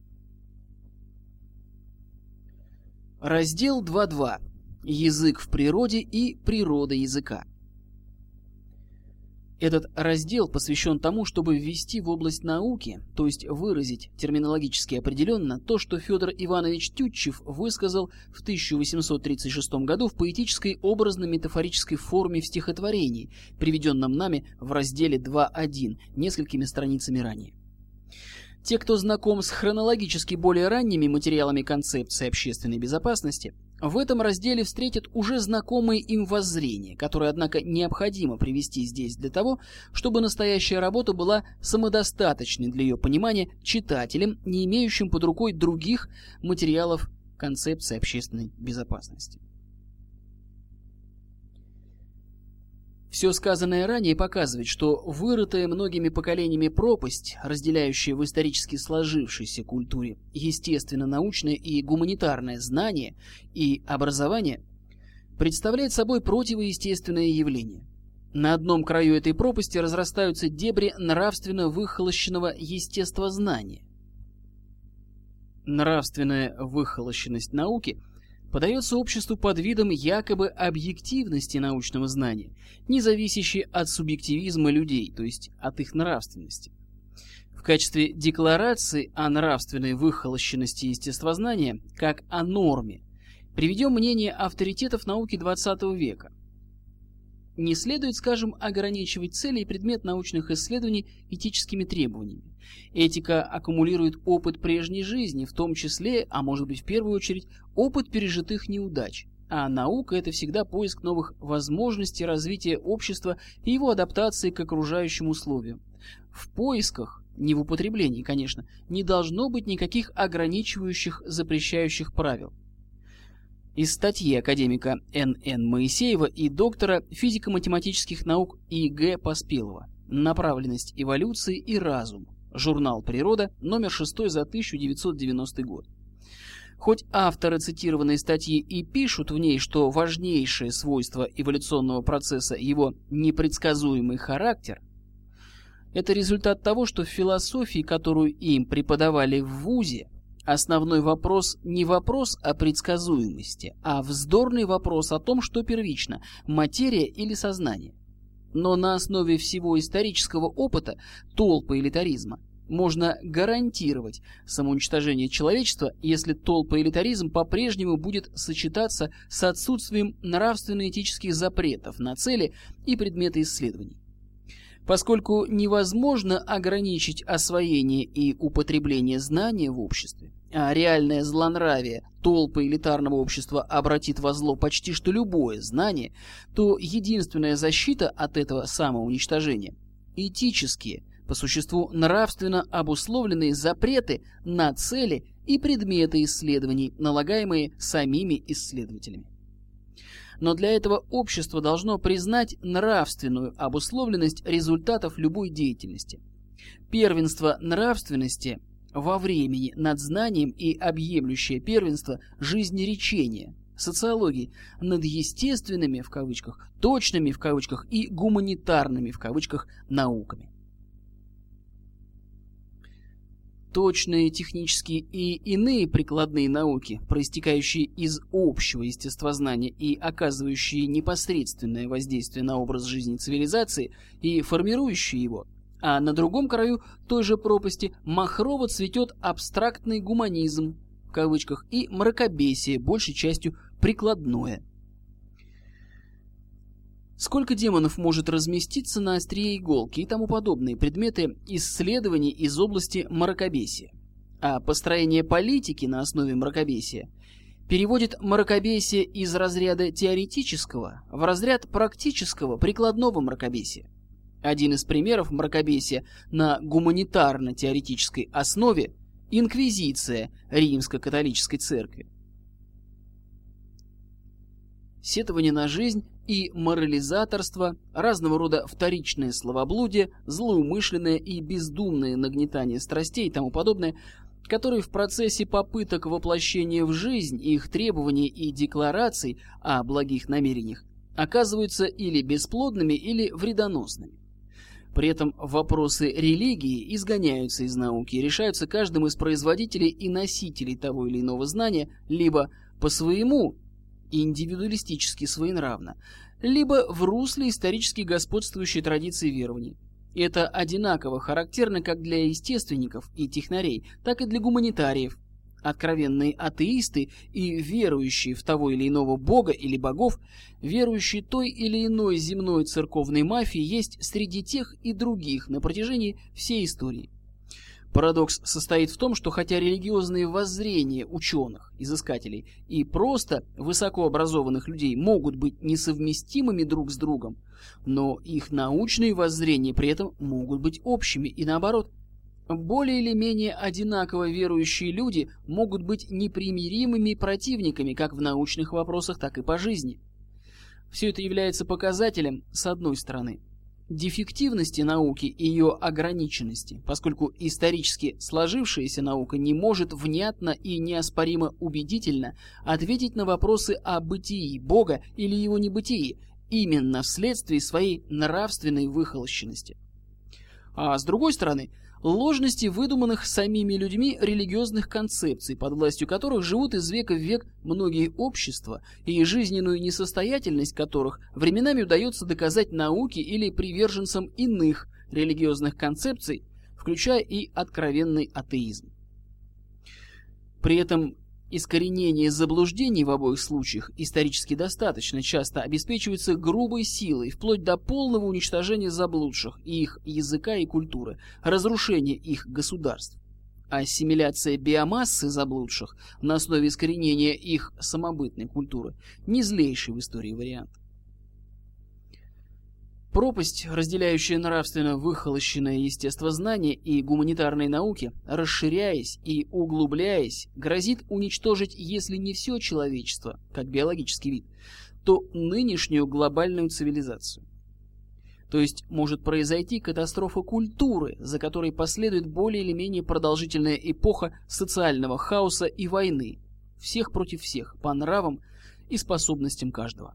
Раздел 2.2. Язык в природе и природа языка. Этот раздел посвящен тому, чтобы ввести в область науки, то есть выразить терминологически определенно то, что Федор Иванович Тютчев высказал в 1836 году в поэтической образно-метафорической форме в стихотворении, приведенном нами в разделе 2.1, несколькими страницами ранее. Те, кто знаком с хронологически более ранними материалами концепции общественной безопасности, в этом разделе встретят уже знакомые им воззрения, которые, однако, необходимо привести здесь для того, чтобы настоящая работа была самодостаточной для ее понимания читателям, не имеющим под рукой других материалов концепции общественной безопасности. Все сказанное ранее показывает, что вырытая многими поколениями пропасть, разделяющая в исторически сложившейся культуре естественно-научное и гуманитарное знание и образование, представляет собой противоестественное явление. На одном краю этой пропасти разрастаются дебри нравственно выхолощенного естествознания. Нравственная выхолощенность науки – подается обществу под видом якобы объективности научного знания, не зависящей от субъективизма людей, то есть от их нравственности. В качестве декларации о нравственной выхолощенности естествознания, как о норме, приведем мнение авторитетов науки XX века – не следует, скажем, ограничивать цели и предмет научных исследований этическими требованиями. Этика аккумулирует опыт прежней жизни, в том числе, а может быть в первую очередь, опыт пережитых неудач. А наука – это всегда поиск новых возможностей развития общества и его адаптации к окружающим условиям. В поисках, не в употреблении, конечно, не должно быть никаких ограничивающих, запрещающих правил из статьи академика Н.Н. Моисеева и доктора физико-математических наук И.Г. Поспелова «Направленность эволюции и разум». Журнал «Природа», номер 6 за 1990 год. Хоть авторы цитированной статьи и пишут в ней, что важнейшее свойство эволюционного процесса – его непредсказуемый характер, это результат того, что в философии, которую им преподавали в ВУЗе, Основной вопрос не вопрос о предсказуемости, а вздорный вопрос о том, что первично – материя или сознание. Но на основе всего исторического опыта толпы элитаризма можно гарантировать самоуничтожение человечества, если толпа-элитаризм по-прежнему будет сочетаться с отсутствием нравственно-этических запретов на цели и предметы исследований. Поскольку невозможно ограничить освоение и употребление знания в обществе, а реальное злонравие толпы элитарного общества обратит во зло почти что любое знание, то единственная защита от этого самоуничтожения – этические, по существу нравственно обусловленные запреты на цели и предметы исследований, налагаемые самими исследователями но для этого общество должно признать нравственную обусловленность результатов любой деятельности. Первенство нравственности во времени над знанием и объемлющее первенство жизнеречения, социологии над естественными в кавычках, точными в кавычках и гуманитарными в кавычках науками. точные технические и иные прикладные науки, проистекающие из общего естествознания и оказывающие непосредственное воздействие на образ жизни цивилизации и формирующие его, а на другом краю той же пропасти махрово цветет абстрактный гуманизм, в кавычках, и мракобесие, большей частью прикладное – Сколько демонов может разместиться на острие иголки и тому подобные предметы исследований из области мракобесия. А построение политики на основе мракобесия переводит мракобесие из разряда теоретического в разряд практического прикладного мракобесия. Один из примеров мракобесия на гуманитарно-теоретической основе – инквизиция римско-католической церкви. Сетование на жизнь и морализаторство, разного рода вторичное словоблудие, злоумышленное и бездумное нагнетание страстей и тому подобное, которые в процессе попыток воплощения в жизнь их требований и деклараций о благих намерениях оказываются или бесплодными, или вредоносными. При этом вопросы религии изгоняются из науки и решаются каждым из производителей и носителей того или иного знания либо по своему индивидуалистически своенравно, либо в русле исторически господствующей традиции верований. Это одинаково характерно как для естественников и технарей, так и для гуманитариев. Откровенные атеисты и верующие в того или иного бога или богов, верующие той или иной земной церковной мафии есть среди тех и других на протяжении всей истории. Парадокс состоит в том, что хотя религиозные воззрения ученых, изыскателей и просто высокообразованных людей могут быть несовместимыми друг с другом, но их научные воззрения при этом могут быть общими и наоборот. Более или менее одинаково верующие люди могут быть непримиримыми противниками как в научных вопросах, так и по жизни. Все это является показателем, с одной стороны, дефективности науки и ее ограниченности, поскольку исторически сложившаяся наука не может внятно и неоспоримо убедительно ответить на вопросы о бытии Бога или его небытии именно вследствие своей нравственной выхолощенности. А с другой стороны, ложности выдуманных самими людьми религиозных концепций, под властью которых живут из века в век многие общества, и жизненную несостоятельность которых временами удается доказать науке или приверженцам иных религиозных концепций, включая и откровенный атеизм. При этом Искоренение заблуждений в обоих случаях исторически достаточно часто обеспечивается грубой силой, вплоть до полного уничтожения заблудших и их языка и культуры, разрушения их государств. Ассимиляция биомассы заблудших на основе искоренения их самобытной культуры – не злейший в истории вариант. Пропасть, разделяющая нравственно выхолощенное естествознание и гуманитарные науки, расширяясь и углубляясь, грозит уничтожить, если не все человечество, как биологический вид, то нынешнюю глобальную цивилизацию. То есть может произойти катастрофа культуры, за которой последует более или менее продолжительная эпоха социального хаоса и войны, всех против всех, по нравам и способностям каждого.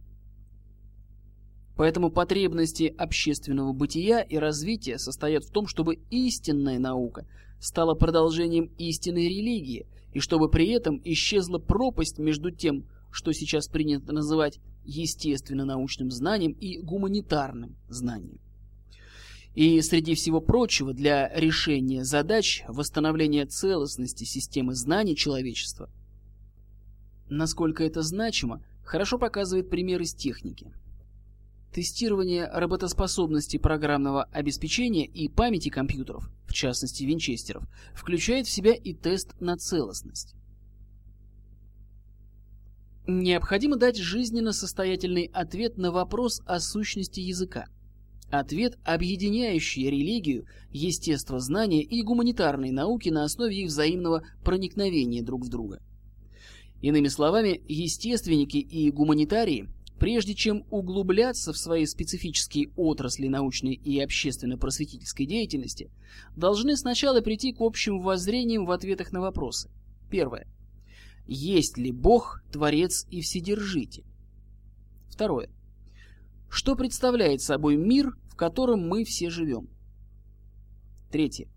Поэтому потребности общественного бытия и развития состоят в том, чтобы истинная наука стала продолжением истинной религии, и чтобы при этом исчезла пропасть между тем, что сейчас принято называть естественно-научным знанием и гуманитарным знанием. И среди всего прочего, для решения задач восстановления целостности системы знаний человечества, насколько это значимо, хорошо показывает пример из техники. Тестирование работоспособности программного обеспечения и памяти компьютеров, в частности винчестеров, включает в себя и тест на целостность. Необходимо дать жизненно состоятельный ответ на вопрос о сущности языка. Ответ, объединяющий религию, естествознание и гуманитарные науки на основе их взаимного проникновения друг в друга. Иными словами, естественники и гуманитарии, прежде чем углубляться в свои специфические отрасли научной и общественно-просветительской деятельности, должны сначала прийти к общим воззрениям в ответах на вопросы. Первое. Есть ли Бог, Творец и Вседержитель? Второе. Что представляет собой мир, в котором мы все живем? Третье.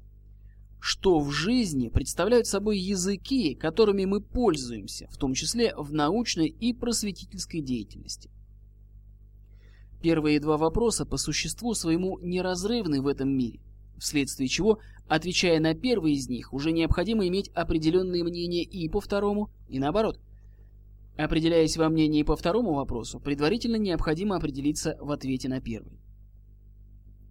Что в жизни представляют собой языки, которыми мы пользуемся, в том числе в научной и просветительской деятельности? Первые два вопроса по существу своему неразрывны в этом мире, вследствие чего, отвечая на первый из них, уже необходимо иметь определенные мнения и по второму, и наоборот – Определяясь во мнении по второму вопросу, предварительно необходимо определиться в ответе на первый.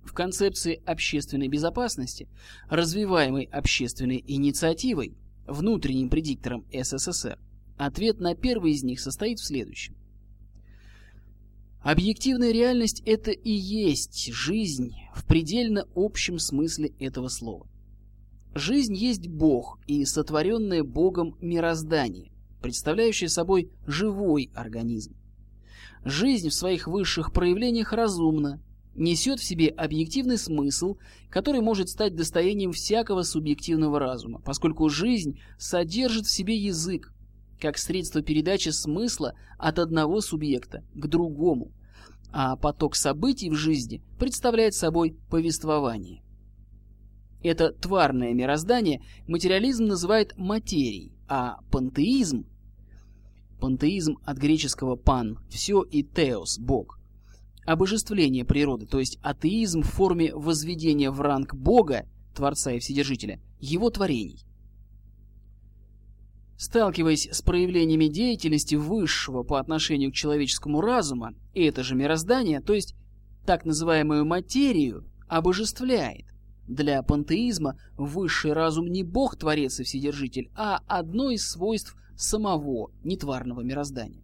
В концепции общественной безопасности, развиваемой общественной инициативой, внутренним предиктором СССР, ответ на первый из них состоит в следующем. Объективная реальность – это и есть жизнь в предельно общем смысле этого слова. Жизнь есть Бог и сотворенное Богом мироздание, представляющее собой живой организм. Жизнь в своих высших проявлениях разумна, несет в себе объективный смысл, который может стать достоянием всякого субъективного разума, поскольку жизнь содержит в себе язык, как средство передачи смысла от одного субъекта к другому, а поток событий в жизни представляет собой повествование. Это тварное мироздание материализм называет материей, а пантеизм Пантеизм от греческого «пан» – «все» и «теос» – «бог». Обожествление природы, то есть атеизм в форме возведения в ранг Бога, Творца и Вседержителя, его творений. Сталкиваясь с проявлениями деятельности высшего по отношению к человеческому разуму, это же мироздание, то есть так называемую материю, обожествляет. Для пантеизма высший разум не Бог, Творец и Вседержитель, а одно из свойств самого нетварного мироздания.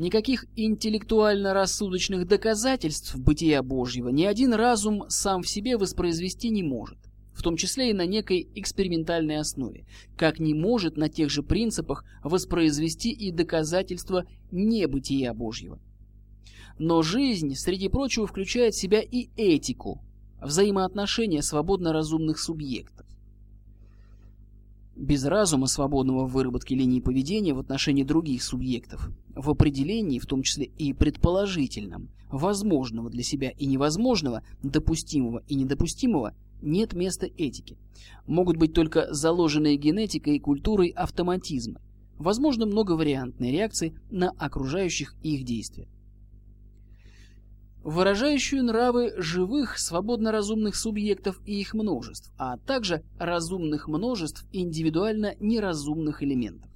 Никаких интеллектуально-рассудочных доказательств бытия Божьего ни один разум сам в себе воспроизвести не может, в том числе и на некой экспериментальной основе, как не может на тех же принципах воспроизвести и доказательства небытия Божьего. Но жизнь, среди прочего, включает в себя и этику, взаимоотношения свободно разумных субъектов. Без разума, свободного выработке линии поведения в отношении других субъектов, в определении, в том числе и предположительном, возможного для себя и невозможного, допустимого и недопустимого, нет места этики. Могут быть только заложенные генетикой и культурой автоматизмы, возможно многовариантные реакции на окружающих их действия выражающую нравы живых, свободно разумных субъектов и их множеств, а также разумных множеств индивидуально неразумных элементов.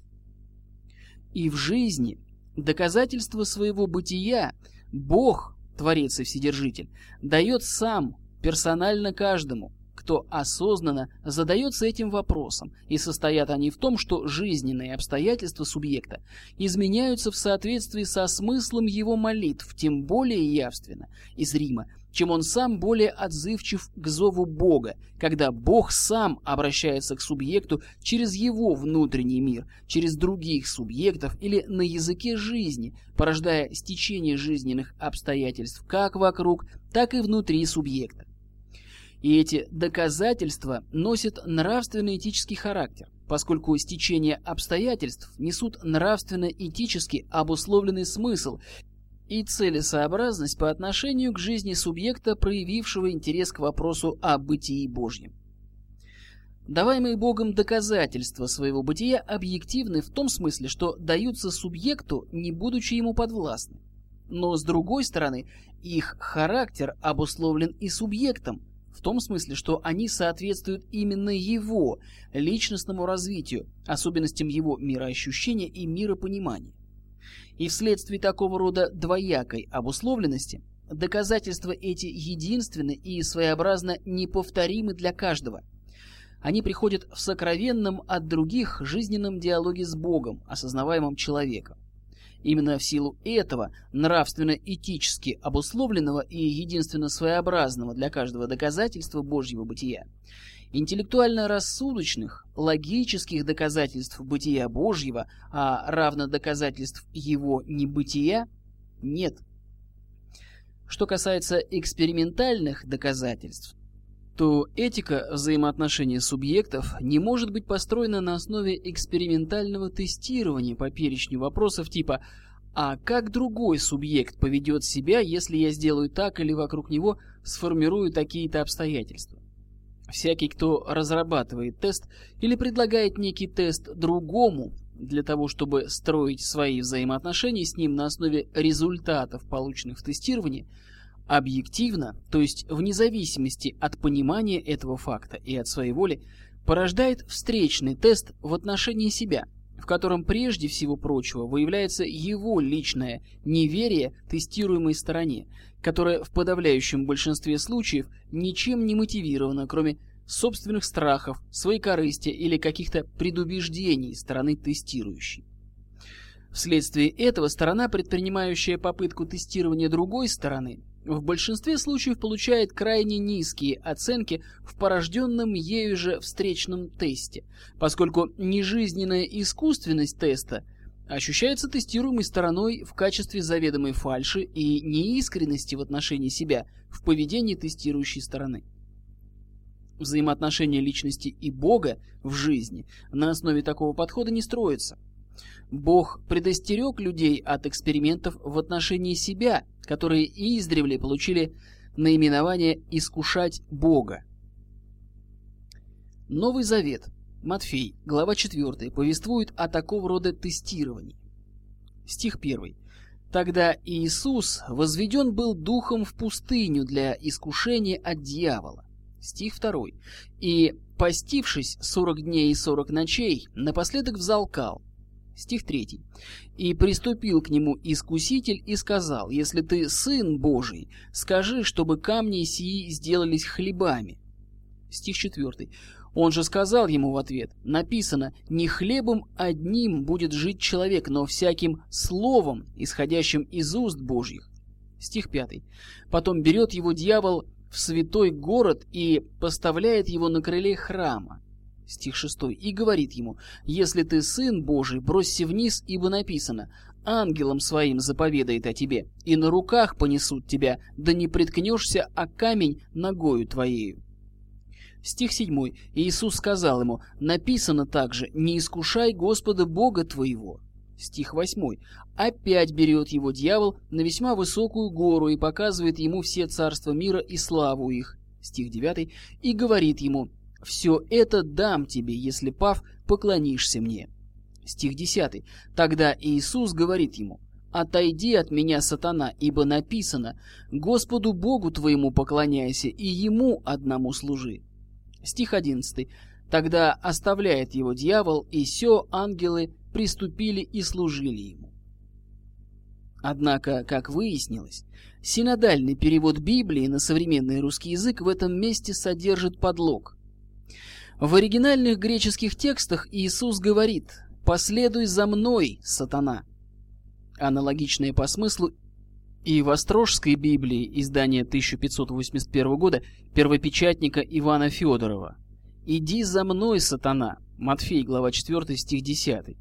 И в жизни доказательство своего бытия Бог, Творец и Вседержитель, дает сам, персонально каждому, кто осознанно задается этим вопросом, и состоят они в том, что жизненные обстоятельства субъекта изменяются в соответствии со смыслом его молитв, тем более явственно и зримо, чем он сам более отзывчив к зову Бога, когда Бог сам обращается к субъекту через его внутренний мир, через других субъектов или на языке жизни, порождая стечение жизненных обстоятельств как вокруг, так и внутри субъекта. И эти доказательства носят нравственно-этический характер, поскольку стечение обстоятельств несут нравственно-этически обусловленный смысл и целесообразность по отношению к жизни субъекта, проявившего интерес к вопросу о бытии Божьем. Даваемые Богом доказательства своего бытия объективны в том смысле, что даются субъекту, не будучи ему подвластны. Но с другой стороны, их характер обусловлен и субъектом, в том смысле, что они соответствуют именно его личностному развитию, особенностям его мироощущения и миропонимания. И вследствие такого рода двоякой обусловленности доказательства эти единственны и своеобразно неповторимы для каждого – они приходят в сокровенном от других жизненном диалоге с Богом, осознаваемым человеком. Именно в силу этого нравственно-этически обусловленного и единственно своеобразного для каждого доказательства Божьего бытия, интеллектуально-рассудочных, логических доказательств бытия Божьего, а равно доказательств его небытия, нет. Что касается экспериментальных доказательств, то этика взаимоотношений субъектов не может быть построена на основе экспериментального тестирования по перечню вопросов типа «А как другой субъект поведет себя, если я сделаю так или вокруг него сформирую такие-то обстоятельства?» Всякий, кто разрабатывает тест или предлагает некий тест другому для того, чтобы строить свои взаимоотношения с ним на основе результатов, полученных в тестировании – объективно, то есть вне зависимости от понимания этого факта и от своей воли, порождает встречный тест в отношении себя, в котором прежде всего прочего выявляется его личное неверие тестируемой стороне, которое в подавляющем большинстве случаев ничем не мотивировано, кроме собственных страхов, своей корысти или каких-то предубеждений стороны тестирующей. Вследствие этого сторона, предпринимающая попытку тестирования другой стороны, в большинстве случаев получает крайне низкие оценки в порожденном ею же встречном тесте, поскольку нежизненная искусственность теста ощущается тестируемой стороной в качестве заведомой фальши и неискренности в отношении себя в поведении тестирующей стороны. Взаимоотношения личности и Бога в жизни на основе такого подхода не строятся. Бог предостерег людей от экспериментов в отношении себя, которые издревле получили наименование «искушать Бога». Новый Завет, Матфей, глава 4, повествует о такого рода тестировании. Стих 1. Тогда Иисус возведен был духом в пустыню для искушения от дьявола. Стих 2. И, постившись сорок дней и сорок ночей, напоследок взалкал. Стих 3. «И приступил к нему искуситель и сказал, если ты сын Божий, скажи, чтобы камни сии сделались хлебами». Стих 4. Он же сказал ему в ответ, написано, не хлебом одним будет жить человек, но всяким словом, исходящим из уст Божьих. Стих 5. Потом берет его дьявол в святой город и поставляет его на крыле храма стих 6, и говорит ему, «Если ты сын Божий, бросься вниз, ибо написано, ангелом своим заповедает о тебе, и на руках понесут тебя, да не приткнешься о камень ногою твоею». Стих 7. Иисус сказал ему, написано также, «Не искушай Господа Бога твоего». Стих 8. Опять берет его дьявол на весьма высокую гору и показывает ему все царства мира и славу их. Стих 9. И говорит ему, все это дам тебе, если, пав, поклонишься мне. Стих 10. Тогда Иисус говорит ему, «Отойди от меня, сатана, ибо написано, Господу Богу твоему поклоняйся и Ему одному служи». Стих 11. Тогда оставляет его дьявол, и все ангелы приступили и служили ему. Однако, как выяснилось, синодальный перевод Библии на современный русский язык в этом месте содержит подлог. В оригинальных греческих текстах Иисус говорит «Последуй за мной, сатана». Аналогичное по смыслу и в Острожской Библии издания 1581 года первопечатника Ивана Федорова «Иди за мной, сатана» Матфей, глава 4, стих 10.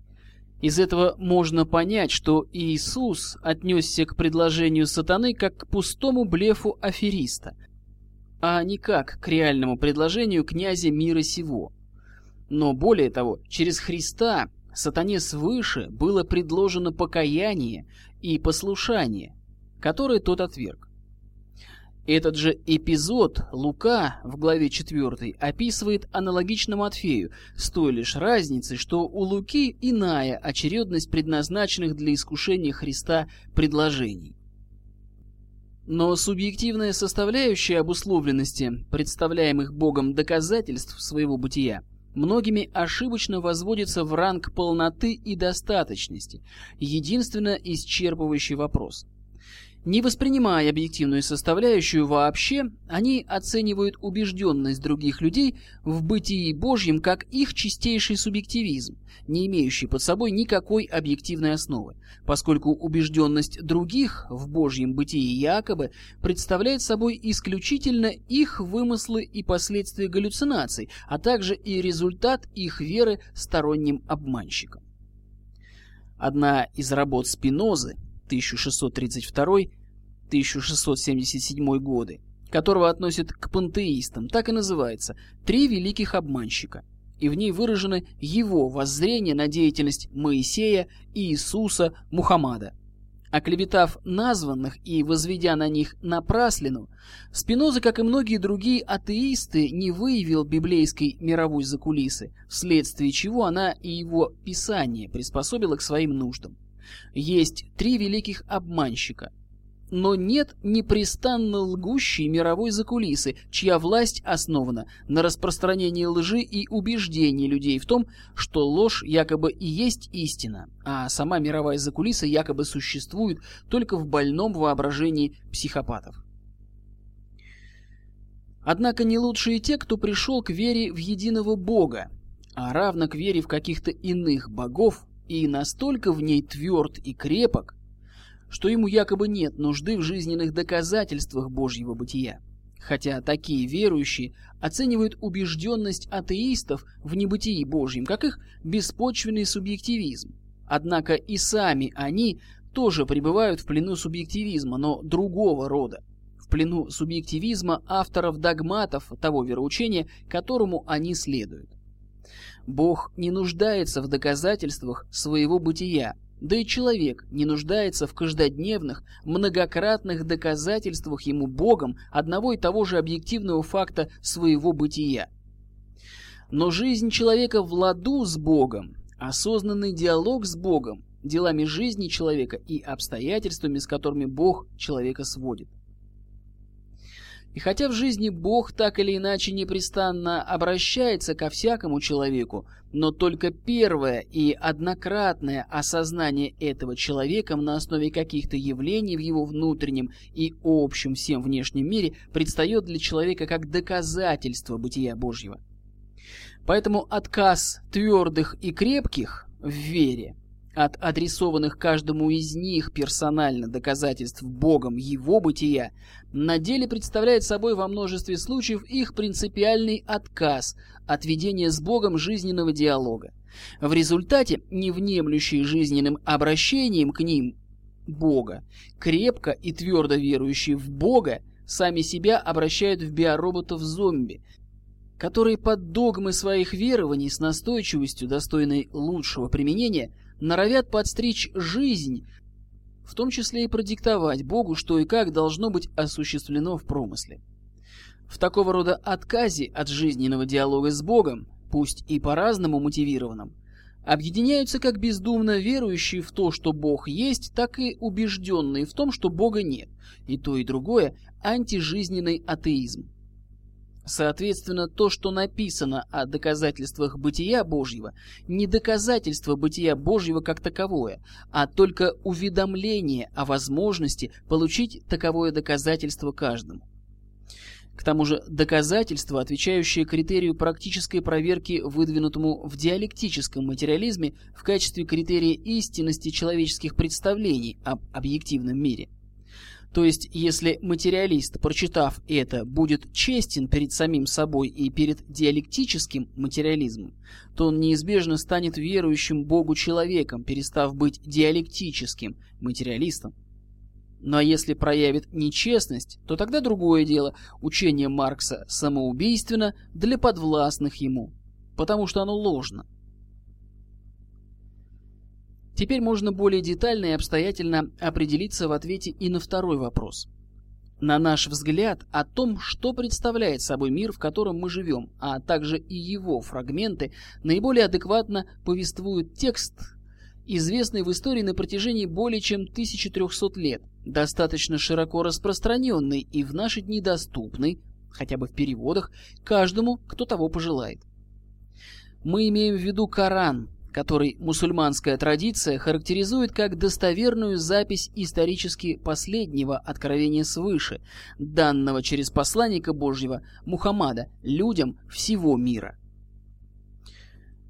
Из этого можно понять, что Иисус отнесся к предложению сатаны как к пустому блефу афериста – а никак к реальному предложению князя мира сего. Но более того, через Христа сатане свыше было предложено покаяние и послушание, которые тот отверг. Этот же эпизод Лука в главе 4 описывает аналогично Матфею, с той лишь разницей, что у Луки иная очередность предназначенных для искушения Христа предложений. Но субъективная составляющая обусловленности представляемых Богом доказательств своего бытия многими ошибочно возводится в ранг полноты и достаточности, единственно исчерпывающий вопрос – не воспринимая объективную составляющую вообще, они оценивают убежденность других людей в бытии Божьем как их чистейший субъективизм, не имеющий под собой никакой объективной основы, поскольку убежденность других в Божьем бытии якобы представляет собой исключительно их вымыслы и последствия галлюцинаций, а также и результат их веры сторонним обманщикам. Одна из работ Спинозы 1632-1677 годы, которого относят к пантеистам, так и называется «Три великих обманщика», и в ней выражены его воззрение на деятельность Моисея, Иисуса, Мухаммада. Оклеветав названных и возведя на них напраслину, Спиноза, как и многие другие атеисты, не выявил библейской мировой закулисы, вследствие чего она и его писание приспособила к своим нуждам. Есть три великих обманщика. Но нет непрестанно лгущей мировой закулисы, чья власть основана на распространении лжи и убеждений людей в том, что ложь якобы и есть истина, а сама мировая закулиса якобы существует только в больном воображении психопатов. Однако не лучшие те, кто пришел к вере в единого Бога, а равно к вере в каких-то иных богов, и настолько в ней тверд и крепок, что ему якобы нет нужды в жизненных доказательствах Божьего бытия. Хотя такие верующие оценивают убежденность атеистов в небытии Божьем, как их беспочвенный субъективизм. Однако и сами они тоже пребывают в плену субъективизма, но другого рода. В плену субъективизма авторов догматов того вероучения, которому они следуют. Бог не нуждается в доказательствах своего бытия, да и человек не нуждается в каждодневных, многократных доказательствах ему Богом одного и того же объективного факта своего бытия. Но жизнь человека в ладу с Богом, осознанный диалог с Богом, делами жизни человека и обстоятельствами, с которыми Бог человека сводит – и хотя в жизни Бог так или иначе непрестанно обращается ко всякому человеку, но только первое и однократное осознание этого человеком на основе каких-то явлений в его внутреннем и общем всем внешнем мире предстает для человека как доказательство бытия Божьего. Поэтому отказ твердых и крепких в вере от адресованных каждому из них персонально доказательств Богом его бытия, на деле представляет собой во множестве случаев их принципиальный отказ от ведения с Богом жизненного диалога. В результате невнемлющие жизненным обращением к ним Бога, крепко и твердо верующие в Бога, сами себя обращают в биороботов-зомби, которые под догмы своих верований с настойчивостью, достойной лучшего применения – норовят подстричь жизнь, в том числе и продиктовать Богу, что и как должно быть осуществлено в промысле. В такого рода отказе от жизненного диалога с Богом, пусть и по-разному мотивированном, объединяются как бездумно верующие в то, что Бог есть, так и убежденные в том, что Бога нет, и то и другое – антижизненный атеизм. Соответственно, то, что написано о доказательствах бытия Божьего, не доказательство бытия Божьего как таковое, а только уведомление о возможности получить таковое доказательство каждому. К тому же доказательство, отвечающее критерию практической проверки, выдвинутому в диалектическом материализме в качестве критерия истинности человеческих представлений об объективном мире – то есть, если материалист, прочитав это, будет честен перед самим собой и перед диалектическим материализмом, то он неизбежно станет верующим Богу человеком, перестав быть диалектическим материалистом. А если проявит нечестность, то тогда другое дело. Учение Маркса самоубийственно для подвластных ему, потому что оно ложно. Теперь можно более детально и обстоятельно определиться в ответе и на второй вопрос. На наш взгляд о том, что представляет собой мир, в котором мы живем, а также и его фрагменты, наиболее адекватно повествует текст, известный в истории на протяжении более чем 1300 лет, достаточно широко распространенный и в наши дни доступный, хотя бы в переводах, каждому, кто того пожелает. Мы имеем в виду Коран, который мусульманская традиция характеризует как достоверную запись исторически последнего откровения свыше, данного через посланника Божьего Мухаммада людям всего мира.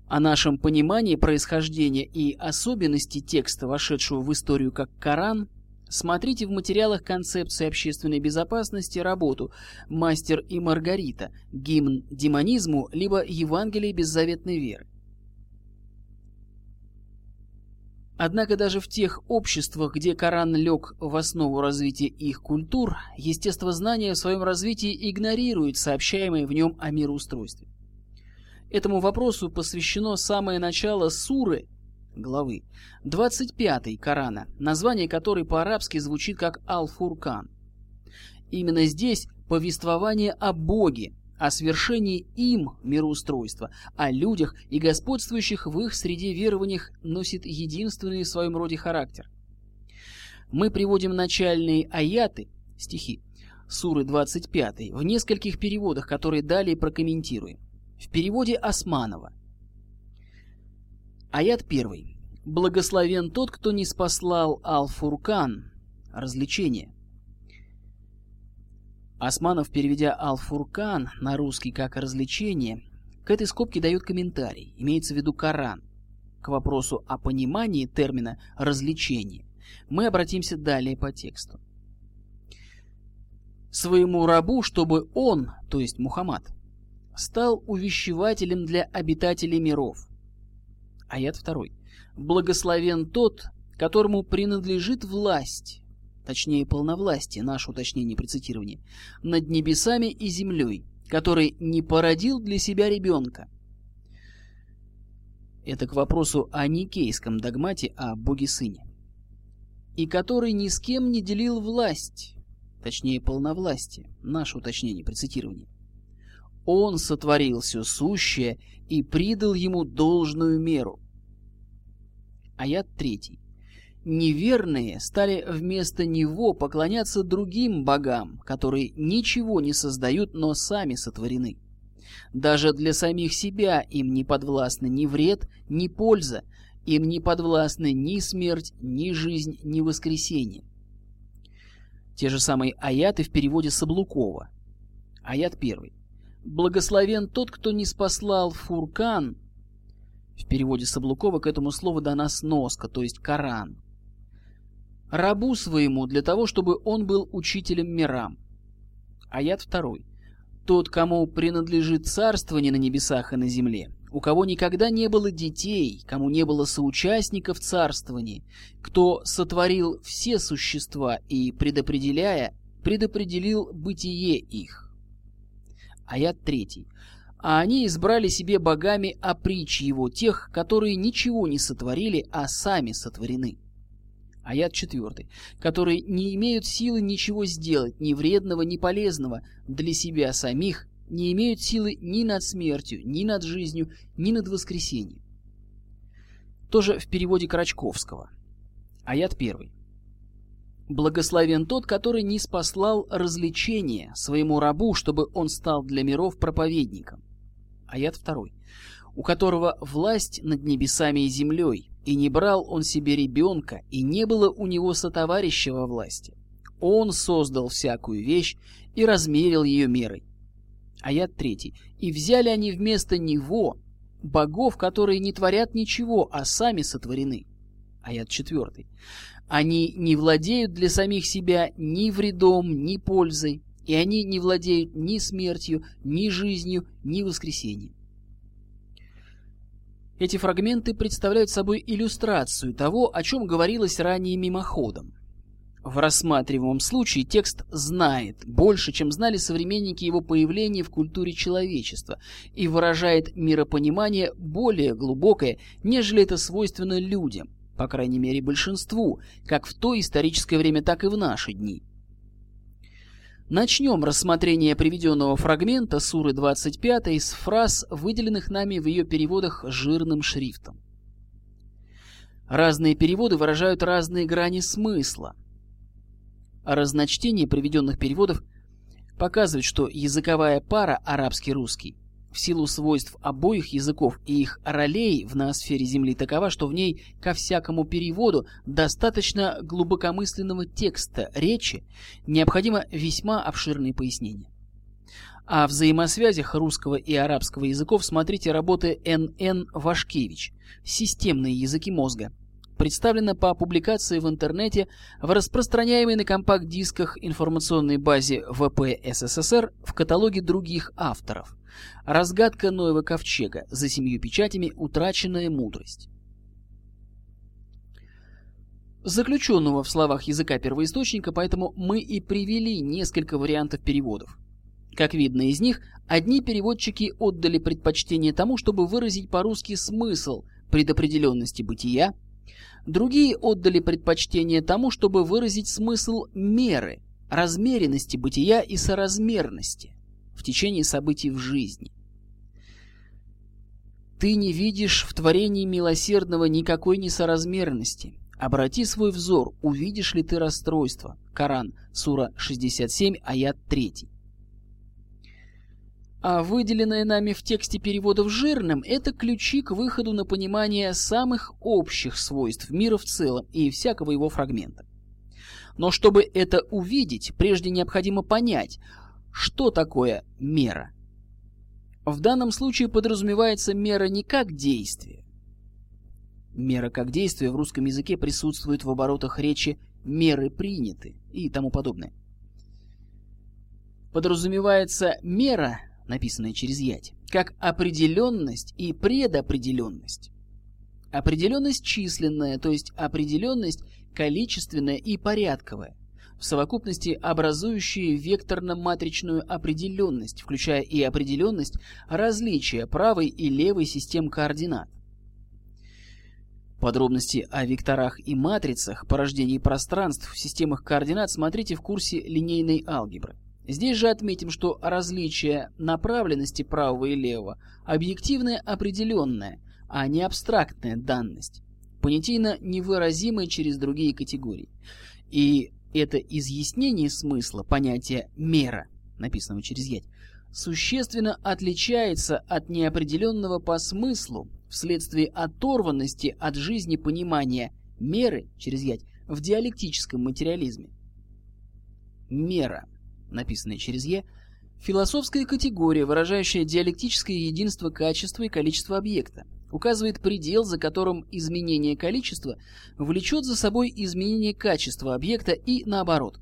О нашем понимании происхождения и особенностей текста, вошедшего в историю как Коран, смотрите в материалах концепции общественной безопасности работу «Мастер и Маргарита. Гимн демонизму» либо «Евангелие беззаветной веры». Однако даже в тех обществах, где Коран лег в основу развития их культур, естествознание в своем развитии игнорирует сообщаемое в нем о мироустройстве. Этому вопросу посвящено самое начало суры, главы, 25 Корана, название которой по-арабски звучит как Ал-Фуркан. Именно здесь повествование о Боге, о свершении им мироустройства, о людях и господствующих в их среде верованиях носит единственный в своем роде характер. Мы приводим начальные аяты, стихи, суры 25, в нескольких переводах, которые далее прокомментируем. В переводе Османова. Аят 1. «Благословен тот, кто не спаслал Ал-Фуркан» – развлечение. Османов, переведя «Ал-Фуркан» на русский как «развлечение», к этой скобке дает комментарий, имеется в виду Коран. К вопросу о понимании термина «развлечение» мы обратимся далее по тексту. Своему рабу, чтобы он, то есть Мухаммад, стал увещевателем для обитателей миров. Аят 2. Благословен тот, которому принадлежит власть точнее полновластие, наше уточнение при цитировании, над небесами и землей, который не породил для себя ребенка. Это к вопросу о никейском догмате о Боге-Сыне. И который ни с кем не делил власть, точнее полновластие, наше уточнение при цитировании. Он сотворил все сущее и придал ему должную меру. Аят третий неверные стали вместо него поклоняться другим богам, которые ничего не создают, но сами сотворены. Даже для самих себя им не подвластны ни вред, ни польза, им не подвластны ни смерть, ни жизнь, ни воскресение. Те же самые аяты в переводе Саблукова. Аят первый. «Благословен тот, кто не спаслал Фуркан». В переводе Саблукова к этому слову дана сноска, то есть Коран рабу своему для того, чтобы он был учителем мирам. Аят второй. Тот, кому принадлежит царствование на небесах и на земле, у кого никогда не было детей, кому не было соучастников царствования, кто сотворил все существа и, предопределяя, предопределил бытие их. Аят третий. А они избрали себе богами опричь его, тех, которые ничего не сотворили, а сами сотворены аят 4, которые не имеют силы ничего сделать, ни вредного, ни полезного для себя самих, не имеют силы ни над смертью, ни над жизнью, ни над воскресением. Тоже в переводе Крачковского. Аят 1. Благословен тот, который не спаслал развлечение своему рабу, чтобы он стал для миров проповедником. Аят 2. У которого власть над небесами и землей, и не брал он себе ребенка, и не было у него сотоварища во власти. Он создал всякую вещь и размерил ее мерой. Аят 3. «И взяли они вместо него богов, которые не творят ничего, а сами сотворены». Аят 4. «Они не владеют для самих себя ни вредом, ни пользой, и они не владеют ни смертью, ни жизнью, ни воскресением». Эти фрагменты представляют собой иллюстрацию того, о чем говорилось ранее мимоходом. В рассматриваемом случае текст знает больше, чем знали современники его появления в культуре человечества, и выражает миропонимание более глубокое, нежели это свойственно людям, по крайней мере большинству, как в то историческое время, так и в наши дни. Начнем рассмотрение приведенного фрагмента Суры 25 с фраз, выделенных нами в ее переводах жирным шрифтом. Разные переводы выражают разные грани смысла. А разночтение приведенных переводов показывает, что языковая пара арабский-русский в силу свойств обоих языков и их ролей в ноосфере Земли такова, что в ней ко всякому переводу достаточно глубокомысленного текста речи необходимо весьма обширные пояснения. О взаимосвязях русского и арабского языков смотрите работы Н.Н. Вашкевич «Системные языки мозга», представлена по публикации в интернете в распространяемой на компакт-дисках информационной базе ВП СССР в каталоге других авторов. Разгадка Ноева ковчега за семью печатями «Утраченная мудрость». Заключенного в словах языка первоисточника, поэтому мы и привели несколько вариантов переводов. Как видно из них, одни переводчики отдали предпочтение тому, чтобы выразить по-русски смысл предопределенности бытия, другие отдали предпочтение тому, чтобы выразить смысл меры, размеренности бытия и соразмерности в течение событий в жизни. Ты не видишь в творении милосердного никакой несоразмерности. Обрати свой взор, увидишь ли ты расстройство. Коран, сура 67, аят 3. А выделенное нами в тексте переводов жирным – это ключи к выходу на понимание самых общих свойств мира в целом и всякого его фрагмента. Но чтобы это увидеть, прежде необходимо понять, что такое мера. В данном случае подразумевается мера не как действие. Мера как действие в русском языке присутствует в оборотах речи «меры приняты» и тому подобное. Подразумевается мера написанное через ять, как определенность и предопределенность. Определенность численная, то есть определенность количественная и порядковая, в совокупности образующие векторно-матричную определенность, включая и определенность различия правой и левой систем координат. Подробности о векторах и матрицах, порождении пространств в системах координат смотрите в курсе линейной алгебры. Здесь же отметим, что различие направленности правого и левого объективная определенная, а не абстрактная данность, понятийно невыразимая через другие категории. И это изъяснение смысла понятия «мера», написанного через «ять», существенно отличается от неопределенного по смыслу вследствие оторванности от жизни понимания меры через «ять» в диалектическом материализме. Мера – написанное через «е», философская категория, выражающая диалектическое единство качества и количества объекта, указывает предел, за которым изменение количества влечет за собой изменение качества объекта и наоборот.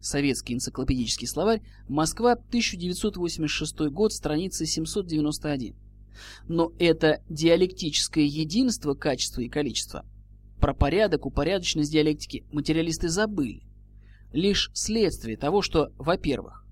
Советский энциклопедический словарь, Москва, 1986 год, страница 791. Но это диалектическое единство качества и количества. Про порядок, упорядоченность диалектики материалисты забыли лишь следствие того, что, во-первых,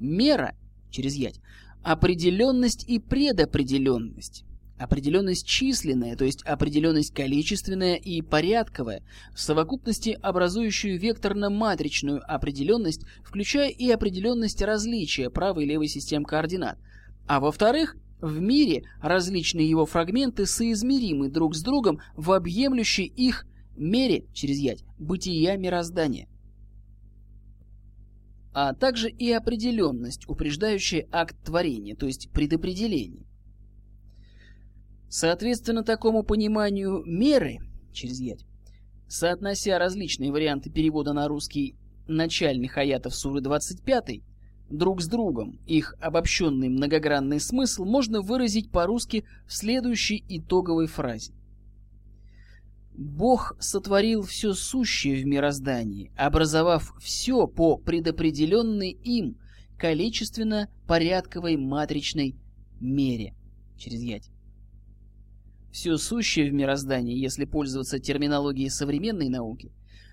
мера через ять, определенность и предопределенность, определенность численная, то есть определенность количественная и порядковая, в совокупности образующую векторно-матричную определенность, включая и определенность различия правой и левой систем координат, а во-вторых, в мире различные его фрагменты соизмеримы друг с другом в объемлющей их мере через ять бытия мироздания а также и определенность, упреждающая акт творения, то есть предопределение. Соответственно такому пониманию меры через ять, соотнося различные варианты перевода на русский начальных аятов суры 25 друг с другом, их обобщенный многогранный смысл можно выразить по-русски в следующей итоговой фразе. Бог сотворил все сущее в мироздании, образовав все по предопределенной им количественно-порядковой матричной мере. Через ять. Все сущее в мироздании, если пользоваться терминологией современной науки,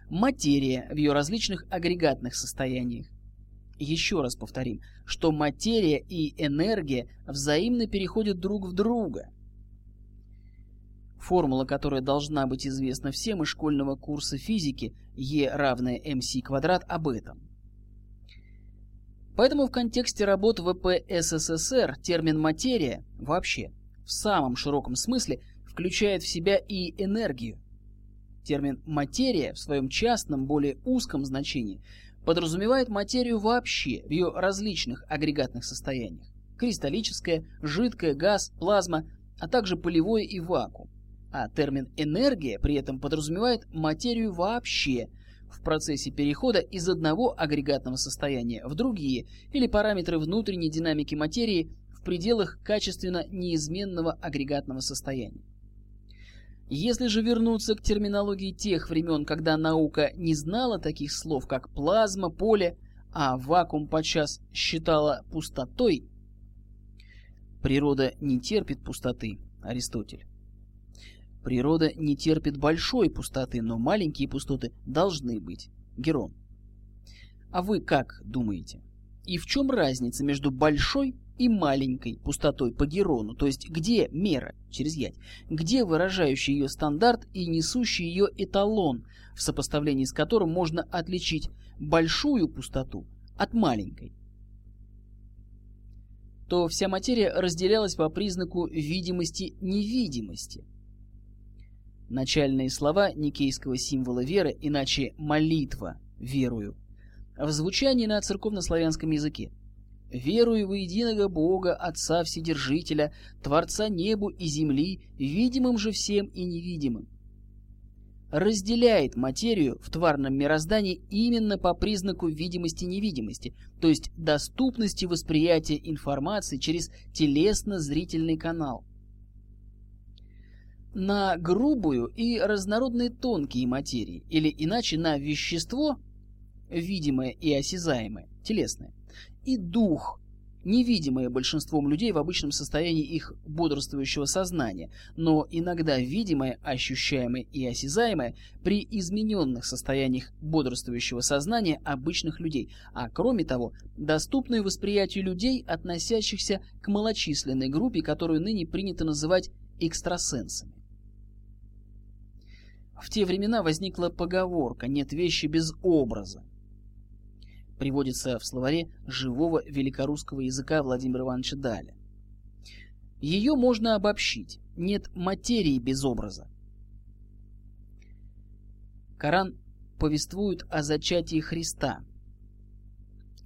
материя в ее различных агрегатных состояниях. Еще раз повторим, что материя и энергия взаимно переходят друг в друга – формула, которая должна быть известна всем из школьного курса физики E равное mc квадрат об этом. Поэтому в контексте работ ВП СССР термин «материя» вообще в самом широком смысле включает в себя и энергию. Термин «материя» в своем частном, более узком значении подразумевает материю вообще в ее различных агрегатных состояниях. Кристаллическое, жидкое, газ, плазма, а также полевое и вакуум. А термин «энергия» при этом подразумевает материю вообще в процессе перехода из одного агрегатного состояния в другие или параметры внутренней динамики материи в пределах качественно неизменного агрегатного состояния. Если же вернуться к терминологии тех времен, когда наука не знала таких слов, как плазма, поле, а вакуум подчас считала пустотой, природа не терпит пустоты, Аристотель. Природа не терпит большой пустоты, но маленькие пустоты должны быть. Герон. А вы как думаете? И в чем разница между большой и маленькой пустотой по Герону, то есть где мера через ять, где выражающий ее стандарт и несущий ее эталон, в сопоставлении с которым можно отличить большую пустоту от маленькой. То вся материя разделялась по признаку видимости-невидимости. Начальные слова никейского символа веры, иначе молитва, верую, в звучании на церковнославянском языке – Верую в единого Бога, Отца Вседержителя, Творца небу и земли, видимым же всем и невидимым. Разделяет материю в тварном мироздании именно по признаку видимости-невидимости, то есть доступности восприятия информации через телесно-зрительный канал. На грубую и разнородные тонкие материи, или иначе на вещество, видимое и осязаемое, телесное, и дух, невидимые большинством людей в обычном состоянии их бодрствующего сознания, но иногда видимое, ощущаемое и осязаемое при измененных состояниях бодрствующего сознания обычных людей, а кроме того, доступное восприятию людей, относящихся к малочисленной группе, которую ныне принято называть экстрасенсами. В те времена возникла поговорка «нет вещи без образа», приводится в словаре живого великорусского языка Владимира Ивановича Даля. Ее можно обобщить. Нет материи без образа. Коран повествует о зачатии Христа.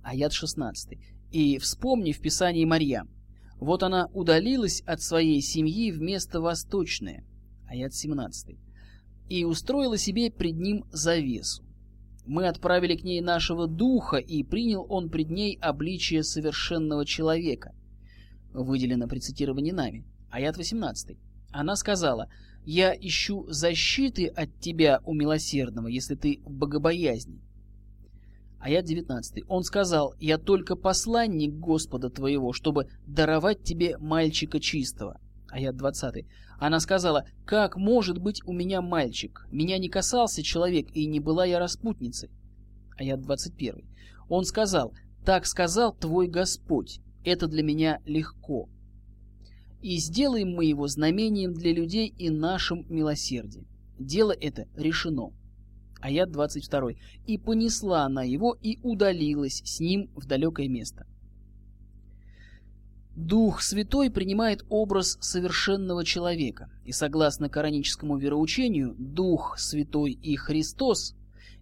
Аят 16. «И вспомни в Писании Марьям, вот она удалилась от своей семьи в место восточное». Аят 17. «И устроила себе пред ним завесу. Мы отправили к ней нашего духа, и принял он пред ней обличие совершенного человека. Выделено при цитировании нами. Аят 18. Она сказала, «Я ищу защиты от тебя, у милосердного, если ты богобоязни». Аят 19. Он сказал, «Я только посланник Господа твоего, чтобы даровать тебе мальчика чистого». Аят 20. Она сказала, «Как может быть у меня мальчик? Меня не касался человек, и не была я распутницей». Аят 21. Он сказал, «Так сказал твой Господь, это для меня легко. И сделаем мы его знамением для людей и нашим милосердием. Дело это решено». Аят 22. «И понесла она его и удалилась с ним в далекое место». Дух Святой принимает образ совершенного человека, и согласно кораническому вероучению, Дух Святой и Христос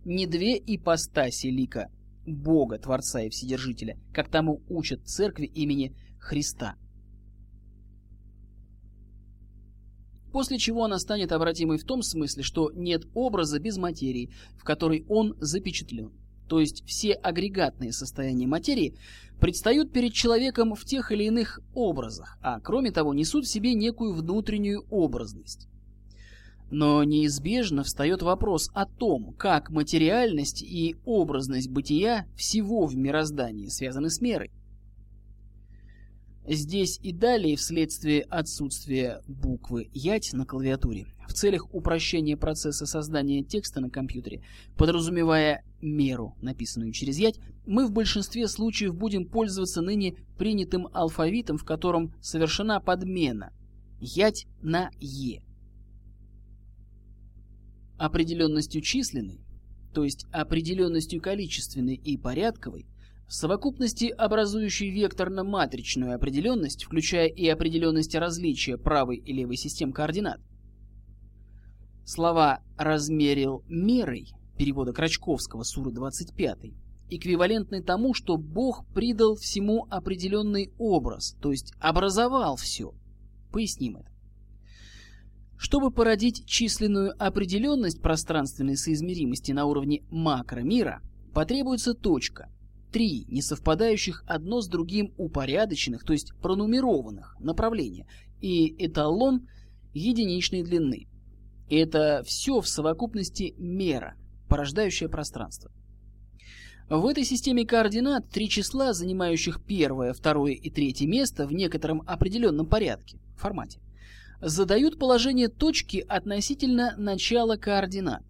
не две ипостаси лика Бога, Творца и Вседержителя, как тому учат церкви имени Христа. После чего она станет обратимой в том смысле, что нет образа без материи, в которой он запечатлен то есть все агрегатные состояния материи, предстают перед человеком в тех или иных образах, а кроме того несут в себе некую внутреннюю образность. Но неизбежно встает вопрос о том, как материальность и образность бытия всего в мироздании связаны с мерой. Здесь и далее, вследствие отсутствия буквы «ять» на клавиатуре, в целях упрощения процесса создания текста на компьютере, подразумевая меру, написанную через ять, мы в большинстве случаев будем пользоваться ныне принятым алфавитом, в котором совершена подмена ять на е. определенностью численной, то есть определенностью количественной и порядковой, в совокупности образующей векторно-матричную определенность, включая и определенность различия правой и левой систем координат. Слова «размерил мерой» перевода Крачковского, Суры 25, эквивалентны тому, что Бог придал всему определенный образ, то есть образовал все. Поясним это. Чтобы породить численную определенность пространственной соизмеримости на уровне макромира, потребуется точка, три несовпадающих одно с другим упорядоченных, то есть пронумерованных направления и эталон единичной длины. Это все в совокупности мера, порождающая пространство. В этой системе координат три числа, занимающих первое, второе и третье место в некотором определенном порядке, формате, задают положение точки относительно начала координат.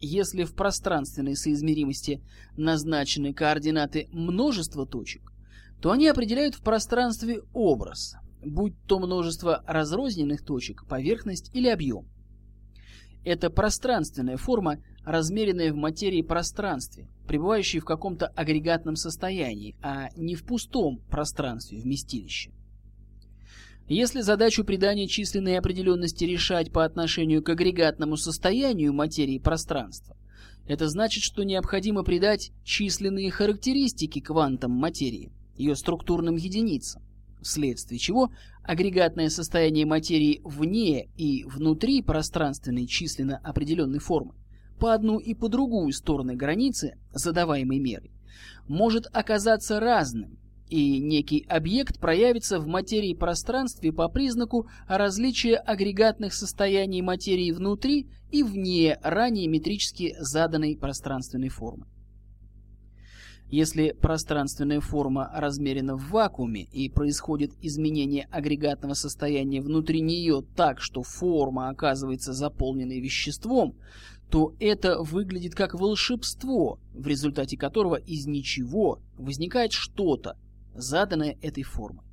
Если в пространственной соизмеримости назначены координаты множества точек, то они определяют в пространстве образ, будь то множество разрозненных точек, поверхность или объем. Это пространственная форма, размеренная в материи пространстве, пребывающей в каком-то агрегатном состоянии, а не в пустом пространстве вместилища. Если задачу придания численной определенности решать по отношению к агрегатному состоянию материи пространства, это значит, что необходимо придать численные характеристики квантам материи, ее структурным единицам, вследствие чего агрегатное состояние материи вне и внутри пространственной численно определенной формы по одну и по другую стороны границы задаваемой меры может оказаться разным и некий объект проявится в материи пространстве по признаку различия агрегатных состояний материи внутри и вне ранее метрически заданной пространственной формы. Если пространственная форма размерена в вакууме и происходит изменение агрегатного состояния внутри нее так, что форма оказывается заполненной веществом, то это выглядит как волшебство, в результате которого из ничего возникает что-то, заданное этой формой.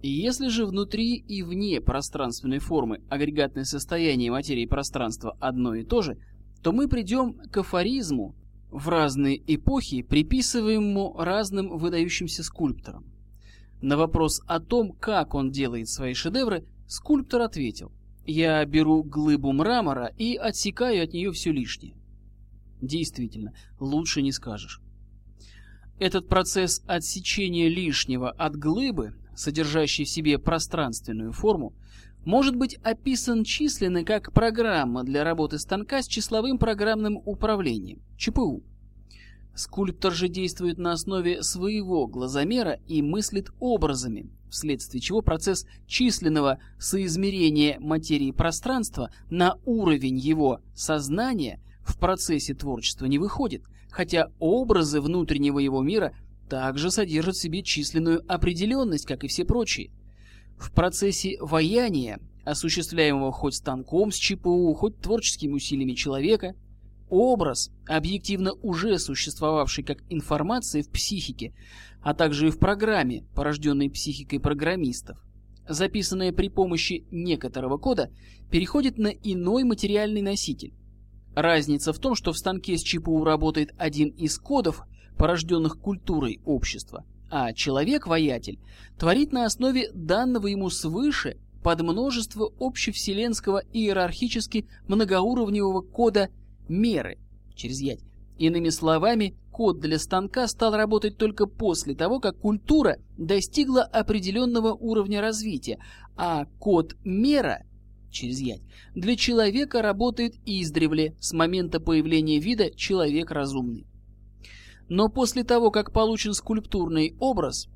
И если же внутри и вне пространственной формы агрегатное состояние материи и пространства одно и то же, то мы придем к афоризму в разные эпохи, приписываемому разным выдающимся скульпторам. На вопрос о том, как он делает свои шедевры, скульптор ответил «Я беру глыбу мрамора и отсекаю от нее все лишнее». Действительно, лучше не скажешь. Этот процесс отсечения лишнего от глыбы, содержащий в себе пространственную форму, может быть описан численно как программа для работы станка с числовым программным управлением, ЧПУ. Скульптор же действует на основе своего глазомера и мыслит образами, вследствие чего процесс численного соизмерения материи пространства на уровень его сознания в процессе творчества не выходит, хотя образы внутреннего его мира также содержат в себе численную определенность, как и все прочие. В процессе ваяния, осуществляемого хоть станком с ЧПУ, хоть творческими усилиями человека, образ, объективно уже существовавший как информация в психике, а также и в программе, порожденной психикой программистов, записанная при помощи некоторого кода, переходит на иной материальный носитель, Разница в том, что в станке с ЧПУ работает один из кодов, порожденных культурой общества, а человек-воятель творит на основе данного ему свыше под множество общевселенского иерархически многоуровневого кода меры через ять. Иными словами, код для станка стал работать только после того, как культура достигла определенного уровня развития, а код мера через ять, для человека работает издревле, с момента появления вида человек разумный. Но после того, как получен скульптурный образ,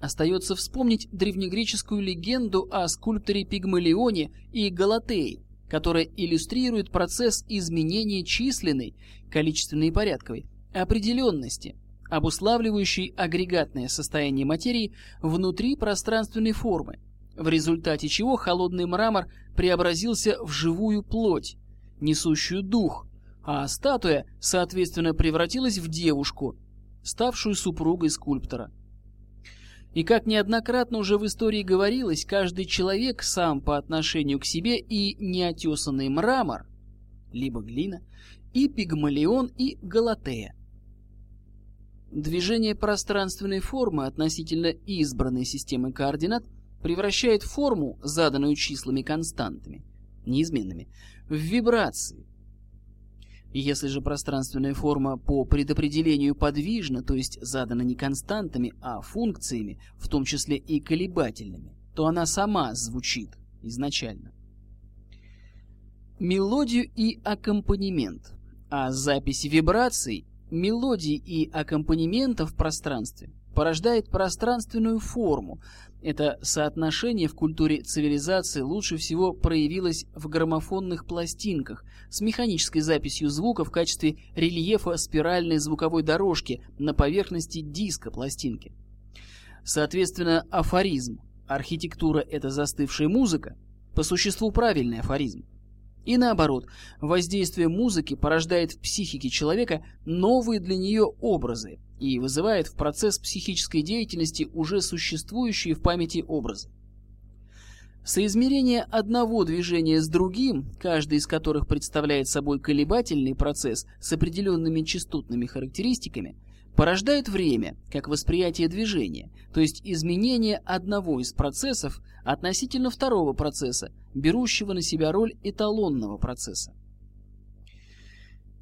остается вспомнить древнегреческую легенду о скульпторе Пигмалионе и Галатее, которая иллюстрирует процесс изменения численной, количественной и порядковой, определенности, обуславливающей агрегатное состояние материи внутри пространственной формы, в результате чего холодный мрамор преобразился в живую плоть, несущую дух, а статуя, соответственно, превратилась в девушку, ставшую супругой скульптора. И как неоднократно уже в истории говорилось, каждый человек сам по отношению к себе и неотесанный мрамор, либо глина, и пигмалион, и галатея. Движение пространственной формы относительно избранной системы координат превращает форму, заданную числами константами, неизменными, в вибрации, если же пространственная форма по предопределению подвижна, то есть задана не константами, а функциями, в том числе и колебательными, то она сама звучит изначально. Мелодию и аккомпанемент, а запись вибраций, мелодий и аккомпанемента в пространстве порождает пространственную форму, это соотношение в культуре цивилизации лучше всего проявилось в граммофонных пластинках с механической записью звука в качестве рельефа спиральной звуковой дорожки на поверхности диска пластинки. Соответственно, афоризм «архитектура – это застывшая музыка» по существу правильный афоризм. И наоборот, воздействие музыки порождает в психике человека новые для нее образы – и вызывает в процесс психической деятельности уже существующие в памяти образы. Соизмерение одного движения с другим, каждый из которых представляет собой колебательный процесс с определенными частотными характеристиками, порождает время, как восприятие движения, то есть изменение одного из процессов относительно второго процесса, берущего на себя роль эталонного процесса.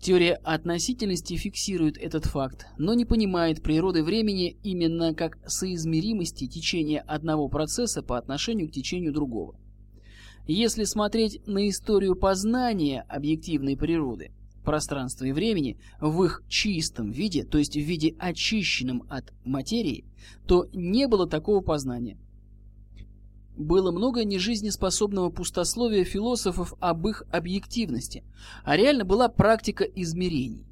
Теория относительности фиксирует этот факт, но не понимает природы времени именно как соизмеримости течения одного процесса по отношению к течению другого. Если смотреть на историю познания объективной природы, пространства и времени в их чистом виде, то есть в виде очищенном от материи, то не было такого познания было много нежизнеспособного пустословия философов об их объективности, а реально была практика измерений.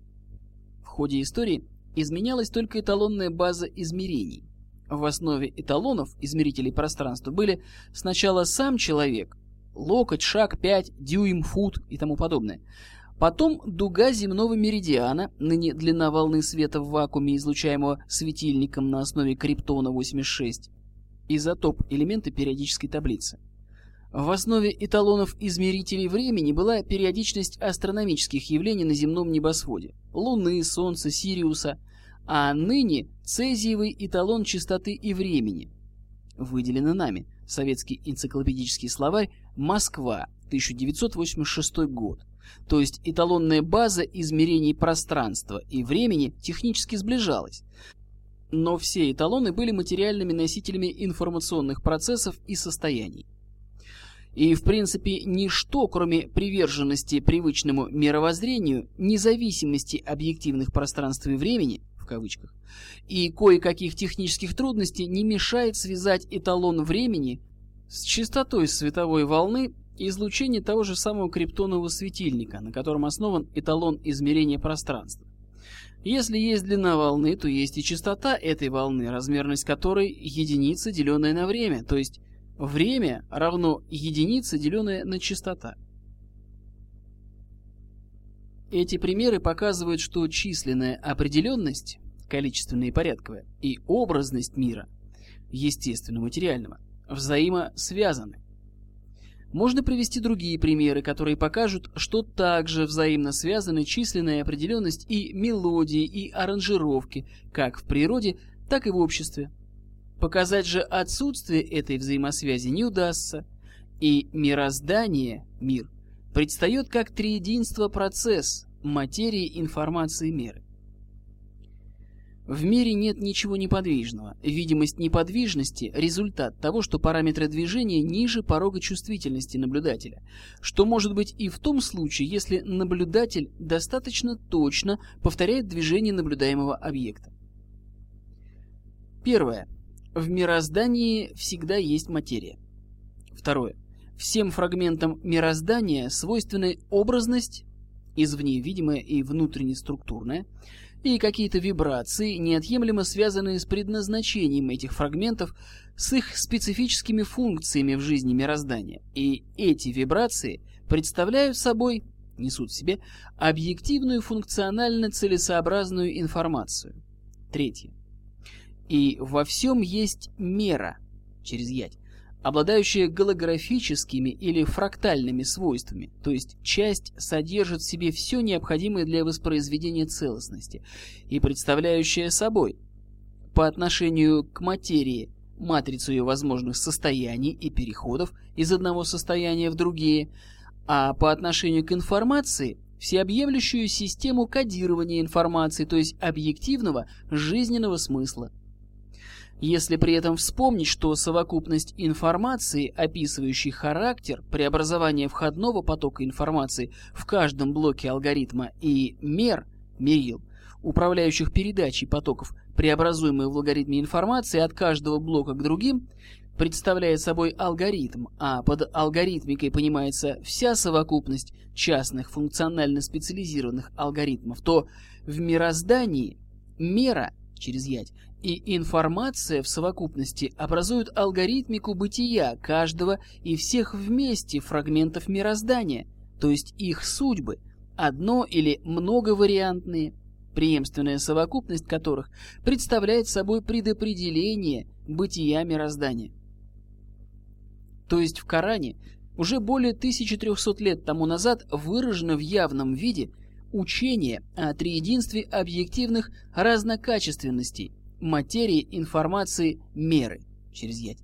В ходе истории изменялась только эталонная база измерений. В основе эталонов, измерителей пространства, были сначала сам человек, локоть, шаг, пять, дюйм, фут и тому подобное. Потом дуга земного меридиана, ныне длина волны света в вакууме, излучаемого светильником на основе криптона 86 изотоп элементы периодической таблицы. В основе эталонов измерителей времени была периодичность астрономических явлений на земном небосводе – Луны, Солнца, Сириуса, а ныне цезиевый эталон частоты и времени. Выделено нами советский энциклопедический словарь «Москва», 1986 год. То есть эталонная база измерений пространства и времени технически сближалась, но все эталоны были материальными носителями информационных процессов и состояний. И, в принципе, ничто, кроме приверженности привычному мировоззрению, независимости объективных пространств и времени, в кавычках, и кое-каких технических трудностей не мешает связать эталон времени с частотой световой волны излучения того же самого криптонового светильника, на котором основан эталон измерения пространства. Если есть длина волны, то есть и частота этой волны, размерность которой единица, деленная на время, то есть время равно единице, деленная на частота. Эти примеры показывают, что численная определенность, количественная и порядковая, и образность мира, естественно-материального, взаимосвязаны. Можно привести другие примеры, которые покажут, что также взаимно связаны численная определенность и мелодии, и аранжировки, как в природе, так и в обществе. Показать же отсутствие этой взаимосвязи не удастся, и мироздание, мир, предстает как триединство процесс материи, информации, меры. В мире нет ничего неподвижного. Видимость неподвижности – результат того, что параметры движения ниже порога чувствительности наблюдателя, что может быть и в том случае, если наблюдатель достаточно точно повторяет движение наблюдаемого объекта. Первое. В мироздании всегда есть материя. Второе. Всем фрагментам мироздания свойственны образность, извне видимая и внутренне структурная, и какие-то вибрации, неотъемлемо связанные с предназначением этих фрагментов, с их специфическими функциями в жизни мироздания. И эти вибрации представляют собой, несут в себе, объективную функционально целесообразную информацию. Третье. И во всем есть мера через ять, обладающая голографическими или фрактальными свойствами, то есть часть содержит в себе все необходимое для воспроизведения целостности и представляющая собой по отношению к материи матрицу ее возможных состояний и переходов из одного состояния в другие, а по отношению к информации всеобъемлющую систему кодирования информации, то есть объективного жизненного смысла. Если при этом вспомнить, что совокупность информации, описывающей характер преобразования входного потока информации в каждом блоке алгоритма и мер, мерил, управляющих передачей потоков, преобразуемых в алгоритме информации от каждого блока к другим, представляет собой алгоритм, а под алгоритмикой понимается вся совокупность частных функционально специализированных алгоритмов, то в мироздании мера через ять и информация в совокупности образуют алгоритмику бытия каждого и всех вместе фрагментов мироздания, то есть их судьбы, одно или многовариантные, преемственная совокупность которых представляет собой предопределение бытия мироздания. То есть в Коране уже более 1300 лет тому назад выражено в явном виде учение о триединстве объективных разнокачественностей материи, информации, меры через ять,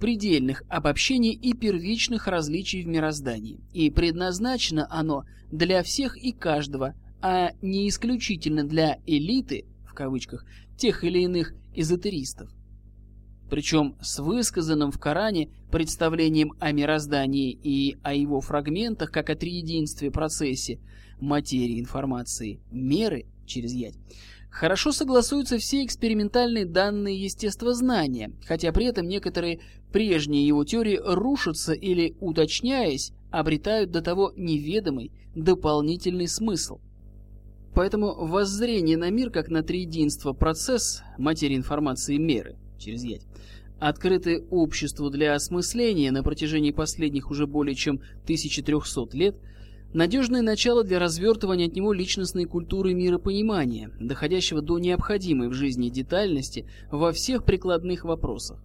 предельных обобщений и первичных различий в мироздании, и предназначено оно для всех и каждого, а не исключительно для элиты, в кавычках, тех или иных эзотеристов. Причем с высказанным в Коране представлением о мироздании и о его фрагментах как о триединстве процессе материи информации, меры через ять, хорошо согласуются все экспериментальные данные естествознания, хотя при этом некоторые прежние его теории рушатся или, уточняясь, обретают до того неведомый дополнительный смысл. Поэтому воззрение на мир как на триединство процесс материи информации меры через ять открыты обществу для осмысления на протяжении последних уже более чем 1300 лет, надежное начало для развертывания от него личностной культуры миропонимания, доходящего до необходимой в жизни детальности во всех прикладных вопросах.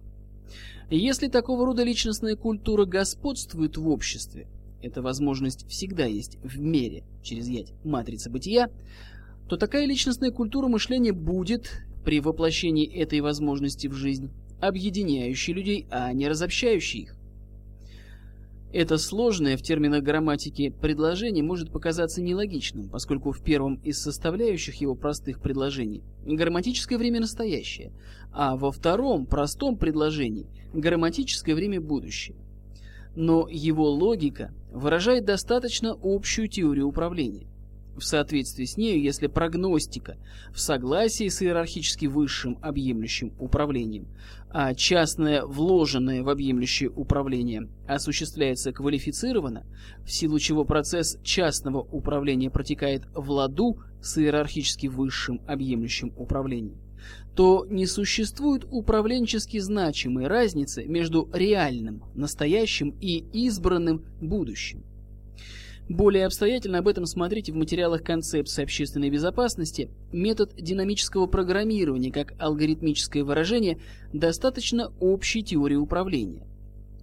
Если такого рода личностная культура господствует в обществе, эта возможность всегда есть в мере, через ять матрицы бытия, то такая личностная культура мышления будет, при воплощении этой возможности в жизнь, объединяющий людей, а не разобщающий их. Это сложное в терминах грамматики предложение может показаться нелогичным, поскольку в первом из составляющих его простых предложений грамматическое время настоящее, а во втором простом предложении грамматическое время будущее. Но его логика выражает достаточно общую теорию управления. В соответствии с нею, если прогностика в согласии с иерархически высшим объемлющим управлением, а частное вложенное в объемлющее управление осуществляется квалифицированно, в силу чего процесс частного управления протекает в ладу с иерархически высшим объемлющим управлением, то не существует управленчески значимой разницы между реальным, настоящим и избранным будущим. Более обстоятельно об этом смотрите в материалах концепции общественной безопасности. Метод динамического программирования как алгоритмическое выражение достаточно общей теории управления.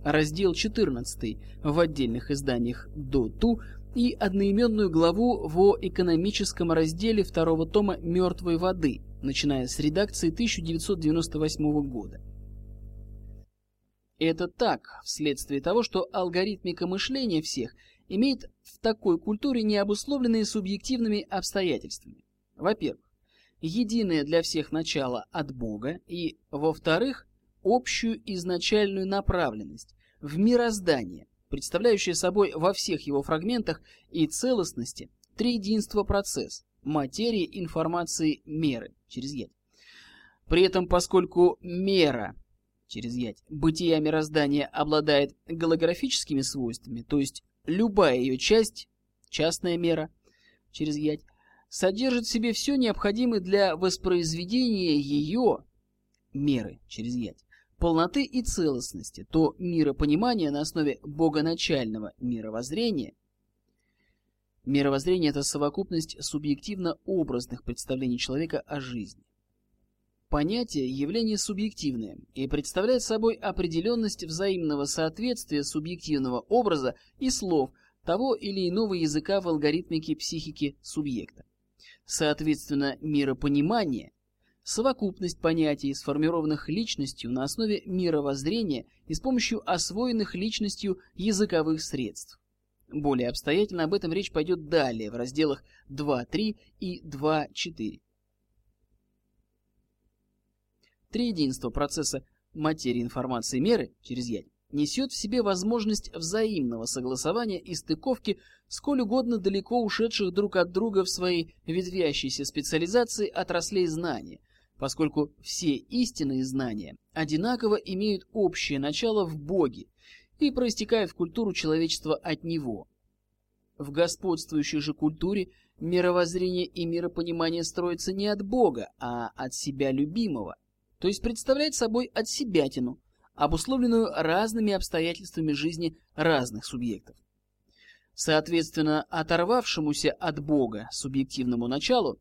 Раздел 14 в отдельных изданиях до ту и одноименную главу в экономическом разделе второго тома «Мертвой воды», начиная с редакции 1998 года. Это так, вследствие того, что алгоритмика мышления всех – имеет в такой культуре необусловленные субъективными обстоятельствами. Во-первых, единое для всех начало от Бога и, во-вторых, общую изначальную направленность в мироздание, представляющее собой во всех его фрагментах и целостности триединство процесс материи, информации, меры через ять. При этом, поскольку мера через ять бытия мироздания обладает голографическими свойствами, то есть любая ее часть, частная мера, через ять, содержит в себе все необходимое для воспроизведения ее меры через ять, полноты и целостности, то миропонимание на основе богоначального мировоззрения Мировоззрение – это совокупность субъективно-образных представлений человека о жизни. Понятие – явление субъективное и представляет собой определенность взаимного соответствия субъективного образа и слов того или иного языка в алгоритмике психики субъекта. Соответственно, миропонимание – совокупность понятий, сформированных личностью на основе мировоззрения и с помощью освоенных личностью языковых средств. Более обстоятельно об этом речь пойдет далее в разделах 2.3 и 2.4. Триединство процесса материи информации меры через ядь несет в себе возможность взаимного согласования и стыковки сколь угодно далеко ушедших друг от друга в своей ветвящейся специализации отраслей знания, поскольку все истинные знания одинаково имеют общее начало в Боге и проистекают в культуру человечества от Него. В господствующей же культуре мировоззрение и миропонимание строятся не от Бога, а от себя любимого – то есть представляет собой отсебятину, обусловленную разными обстоятельствами жизни разных субъектов. Соответственно, оторвавшемуся от Бога субъективному началу,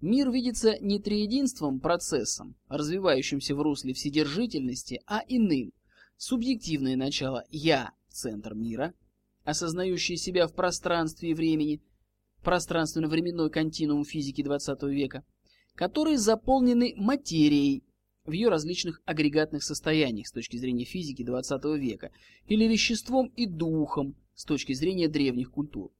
мир видится не триединством процессом, развивающимся в русле вседержительности, а иным. Субъективное начало «я» – центр мира, осознающее себя в пространстве и времени, пространственно-временной континуум физики XX века, которые заполнены материей, в ее различных агрегатных состояниях с точки зрения физики XX века или веществом и духом с точки зрения древних культур.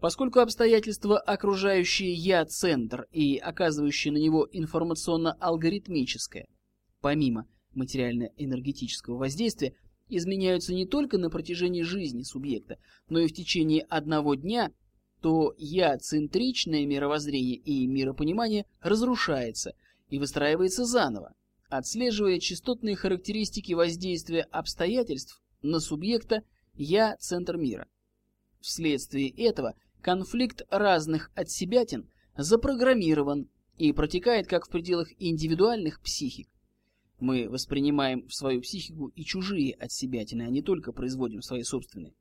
Поскольку обстоятельства, окружающие Я-центр и оказывающие на него информационно-алгоритмическое, помимо материально-энергетического воздействия, изменяются не только на протяжении жизни субъекта, но и в течение одного дня, то я-центричное мировоззрение и миропонимание разрушается – и выстраивается заново, отслеживая частотные характеристики воздействия обстоятельств на субъекта «я» – центр мира. Вследствие этого конфликт разных отсебятин запрограммирован и протекает как в пределах индивидуальных психик. Мы воспринимаем в свою психику и чужие отсебятины, а не только производим свои собственные.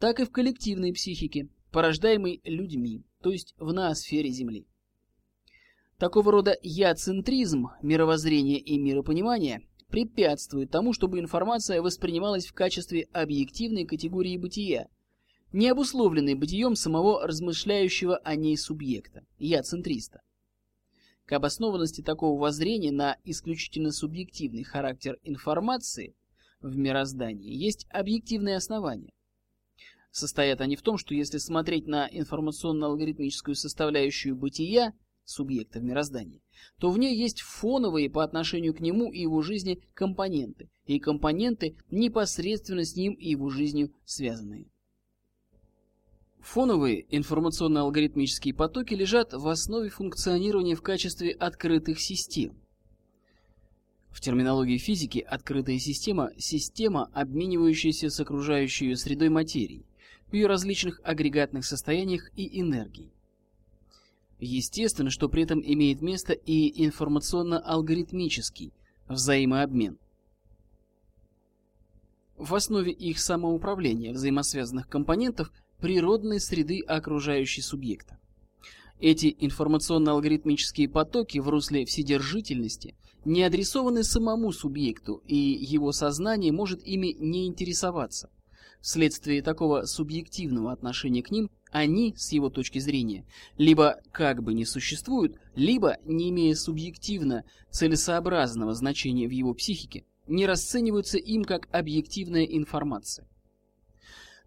Так и в коллективной психике, порождаемой людьми, то есть в ноосфере Земли. Такого рода я-центризм и миропонимания препятствует тому, чтобы информация воспринималась в качестве объективной категории бытия, не обусловленной бытием самого размышляющего о ней субъекта, я-центриста. К обоснованности такого воззрения на исключительно субъективный характер информации в мироздании есть объективные основания. Состоят они в том, что если смотреть на информационно-алгоритмическую составляющую бытия – субъекта в мироздании, то в ней есть фоновые по отношению к нему и его жизни компоненты, и компоненты непосредственно с ним и его жизнью связанные. Фоновые информационно-алгоритмические потоки лежат в основе функционирования в качестве открытых систем. В терминологии физики открытая система – система, обменивающаяся с окружающей средой материи, в ее различных агрегатных состояниях и энергии. Естественно, что при этом имеет место и информационно-алгоритмический взаимообмен. В основе их самоуправления взаимосвязанных компонентов природной среды окружающей субъекта. Эти информационно-алгоритмические потоки в русле вседержительности не адресованы самому субъекту, и его сознание может ими не интересоваться. Вследствие такого субъективного отношения к ним они, с его точки зрения, либо как бы не существуют, либо, не имея субъективно целесообразного значения в его психике, не расцениваются им как объективная информация.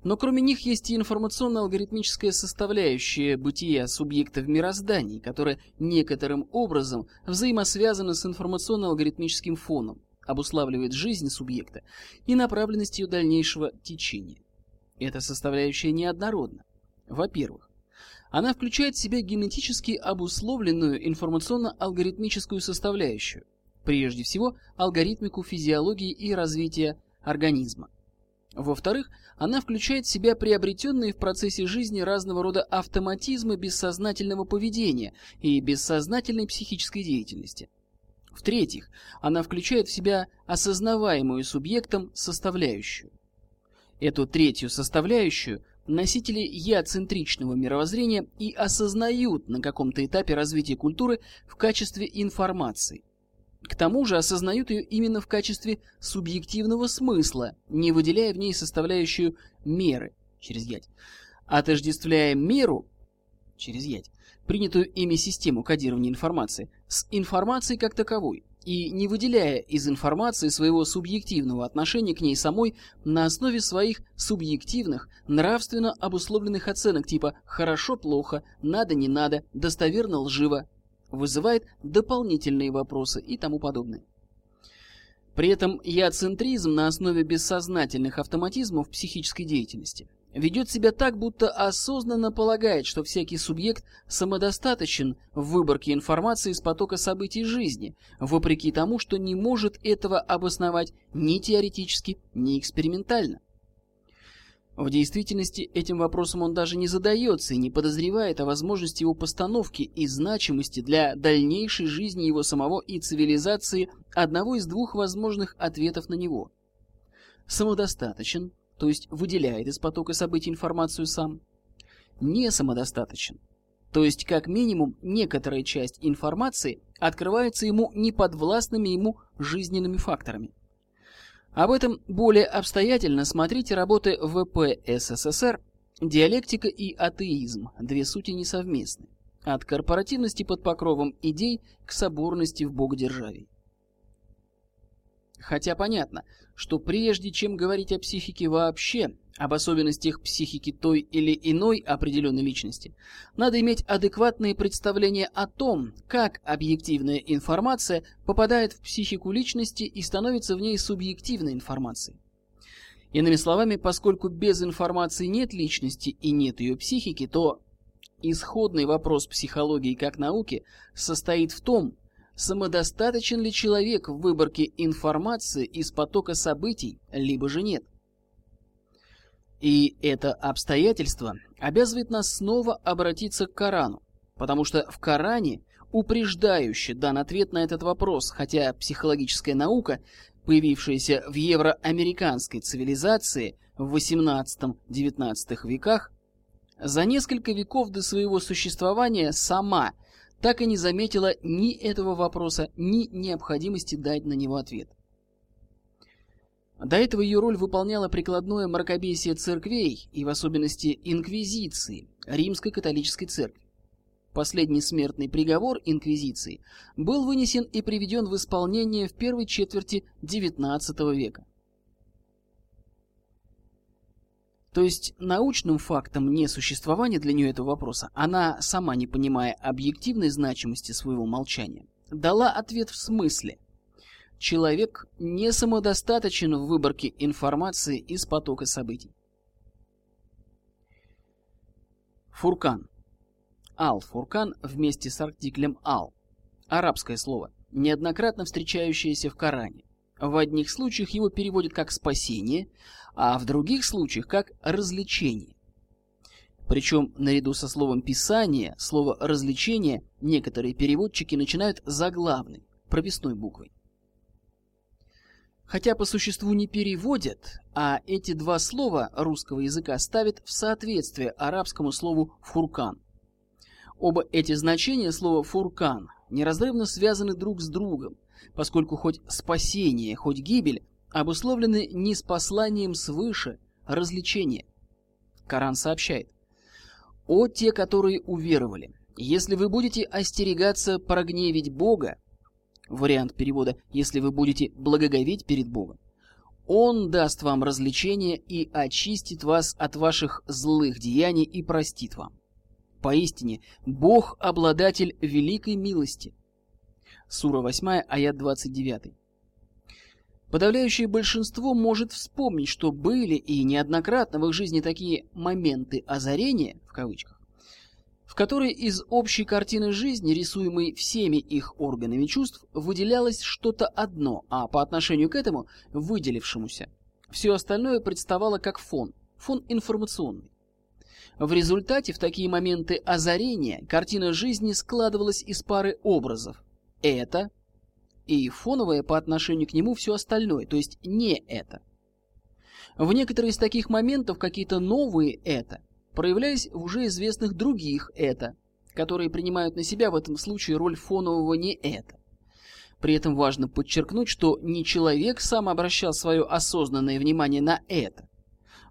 Но кроме них есть и информационно-алгоритмическая составляющая бытия субъекта в мироздании, которая некоторым образом взаимосвязана с информационно-алгоритмическим фоном, обуславливает жизнь субъекта и направленность ее дальнейшего течения. Эта составляющая неоднородна. Во-первых, она включает в себя генетически обусловленную информационно-алгоритмическую составляющую, прежде всего алгоритмику физиологии и развития организма. Во-вторых, она включает в себя приобретенные в процессе жизни разного рода автоматизмы бессознательного поведения и бессознательной психической деятельности. В-третьих, она включает в себя осознаваемую субъектом составляющую. Эту третью составляющую носители я-центричного мировоззрения и осознают на каком-то этапе развития культуры в качестве информации. К тому же осознают ее именно в качестве субъективного смысла, не выделяя в ней составляющую меры через ять, отождествляя меру через ять, принятую ими систему кодирования информации, с информацией как таковой, и не выделяя из информации своего субъективного отношения к ней самой на основе своих субъективных, нравственно обусловленных оценок типа «хорошо-плохо», «надо-не надо», «достоверно-лживо», вызывает дополнительные вопросы и тому подобное. При этом яцентризм на основе бессознательных автоматизмов психической деятельности ведет себя так, будто осознанно полагает, что всякий субъект самодостаточен в выборке информации из потока событий жизни, вопреки тому, что не может этого обосновать ни теоретически, ни экспериментально. В действительности этим вопросом он даже не задается и не подозревает о возможности его постановки и значимости для дальнейшей жизни его самого и цивилизации одного из двух возможных ответов на него. Самодостаточен, то есть выделяет из потока событий информацию сам. Не самодостаточен, то есть как минимум некоторая часть информации открывается ему неподвластными ему жизненными факторами. Об этом более обстоятельно смотрите работы ВП СССР «Диалектика и атеизм. Две сути несовместны. От корпоративности под покровом идей к соборности в богодержавии». Хотя понятно, что прежде чем говорить о психике вообще, об особенностях психики той или иной определенной личности, надо иметь адекватные представления о том, как объективная информация попадает в психику личности и становится в ней субъективной информацией. Иными словами, поскольку без информации нет личности и нет ее психики, то исходный вопрос психологии как науки состоит в том, самодостаточен ли человек в выборке информации из потока событий, либо же нет. И это обстоятельство обязывает нас снова обратиться к Корану, потому что в Коране упреждающе дан ответ на этот вопрос, хотя психологическая наука, появившаяся в евроамериканской цивилизации в XVIII-XIX веках, за несколько веков до своего существования сама – так и не заметила ни этого вопроса, ни необходимости дать на него ответ. До этого ее роль выполняла прикладное мракобесие церквей, и в особенности инквизиции, римской католической церкви. Последний смертный приговор инквизиции был вынесен и приведен в исполнение в первой четверти XIX века. То есть научным фактом несуществования для нее этого вопроса, она, сама не понимая объективной значимости своего молчания, дала ответ в смысле «Человек не самодостаточен в выборке информации из потока событий». Фуркан. Ал-Фуркан вместе с артиклем «ал». Арабское слово, неоднократно встречающееся в Коране. В одних случаях его переводят как «спасение», а в других случаях как «развлечение». Причем наряду со словом «писание» слово «развлечение» некоторые переводчики начинают заглавной, прописной буквой. Хотя по существу не переводят, а эти два слова русского языка ставят в соответствие арабскому слову «фуркан». Оба эти значения слова «фуркан» неразрывно связаны друг с другом, поскольку хоть спасение, хоть гибель обусловлены не с посланием свыше, развлечение. Коран сообщает. «О те, которые уверовали, если вы будете остерегаться прогневить Бога, вариант перевода «если вы будете благоговеть перед Богом», Он даст вам развлечение и очистит вас от ваших злых деяний и простит вам. Поистине, Бог – обладатель великой милости, Сура 8, аят 29. Подавляющее большинство может вспомнить, что были и неоднократно в их жизни такие «моменты озарения», в кавычках, в которые из общей картины жизни, рисуемой всеми их органами чувств, выделялось что-то одно, а по отношению к этому, выделившемуся, все остальное представало как фон, фон информационный. В результате в такие моменты озарения картина жизни складывалась из пары образов, это и фоновое по отношению к нему все остальное, то есть не это. В некоторые из таких моментов какие-то новые «это», проявляясь в уже известных других «это», которые принимают на себя в этом случае роль фонового «не это». При этом важно подчеркнуть, что не человек сам обращал свое осознанное внимание на это.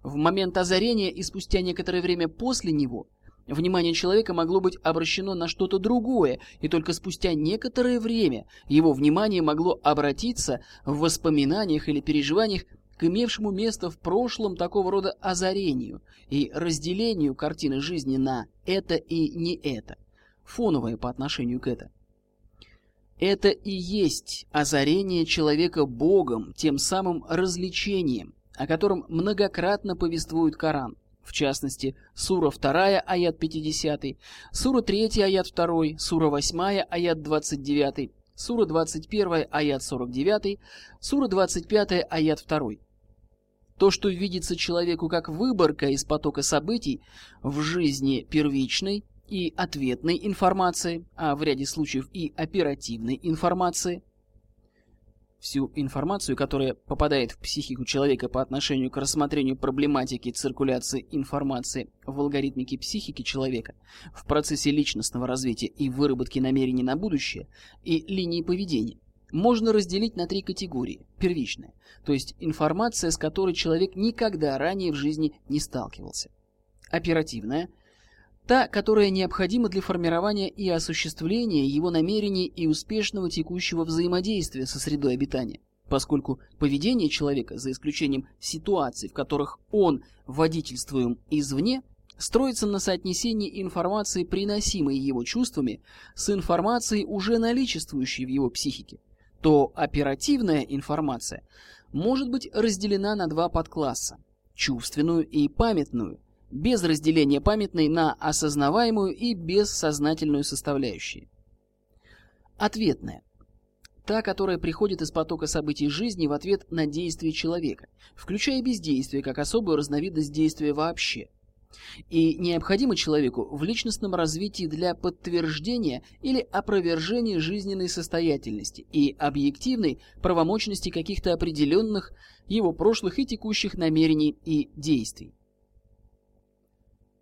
В момент озарения и спустя некоторое время после него внимание человека могло быть обращено на что-то другое, и только спустя некоторое время его внимание могло обратиться в воспоминаниях или переживаниях к имевшему место в прошлом такого рода озарению и разделению картины жизни на это и не это, фоновое по отношению к это. Это и есть озарение человека Богом, тем самым развлечением, о котором многократно повествует Коран. В частности, сура 2, аят 50, сура 3, аят 2, сура 8, аят 29, сура 21, аят 49, сура 25, аят 2. То, что видится человеку как выборка из потока событий в жизни первичной, и ответной информации, а в ряде случаев и оперативной информации. Всю информацию, которая попадает в психику человека по отношению к рассмотрению проблематики циркуляции информации в алгоритмике психики человека, в процессе личностного развития и выработки намерений на будущее и линии поведения, можно разделить на три категории. Первичная, то есть информация, с которой человек никогда ранее в жизни не сталкивался. Оперативная, та, которая необходима для формирования и осуществления его намерений и успешного текущего взаимодействия со средой обитания, поскольку поведение человека, за исключением ситуаций, в которых он водительствуем извне, строится на соотнесении информации, приносимой его чувствами, с информацией, уже наличествующей в его психике, то оперативная информация может быть разделена на два подкласса – чувственную и памятную – без разделения памятной на осознаваемую и бессознательную составляющие. Ответная. Та, которая приходит из потока событий жизни в ответ на действие человека, включая бездействие как особую разновидность действия вообще. И необходима человеку в личностном развитии для подтверждения или опровержения жизненной состоятельности и объективной правомочности каких-то определенных его прошлых и текущих намерений и действий.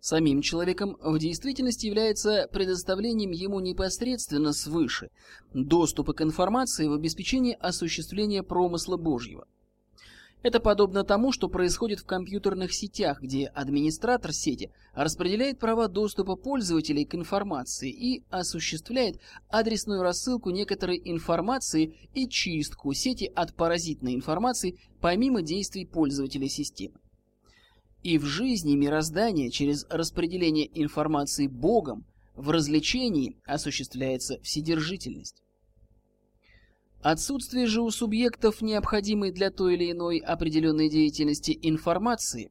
Самим человеком в действительности является предоставлением ему непосредственно свыше доступа к информации в обеспечении осуществления промысла Божьего. Это подобно тому, что происходит в компьютерных сетях, где администратор сети распределяет права доступа пользователей к информации и осуществляет адресную рассылку некоторой информации и чистку сети от паразитной информации помимо действий пользователей системы. И в жизни мироздания через распределение информации Богом в развлечении осуществляется вседержительность. Отсутствие же у субъектов необходимой для той или иной определенной деятельности информации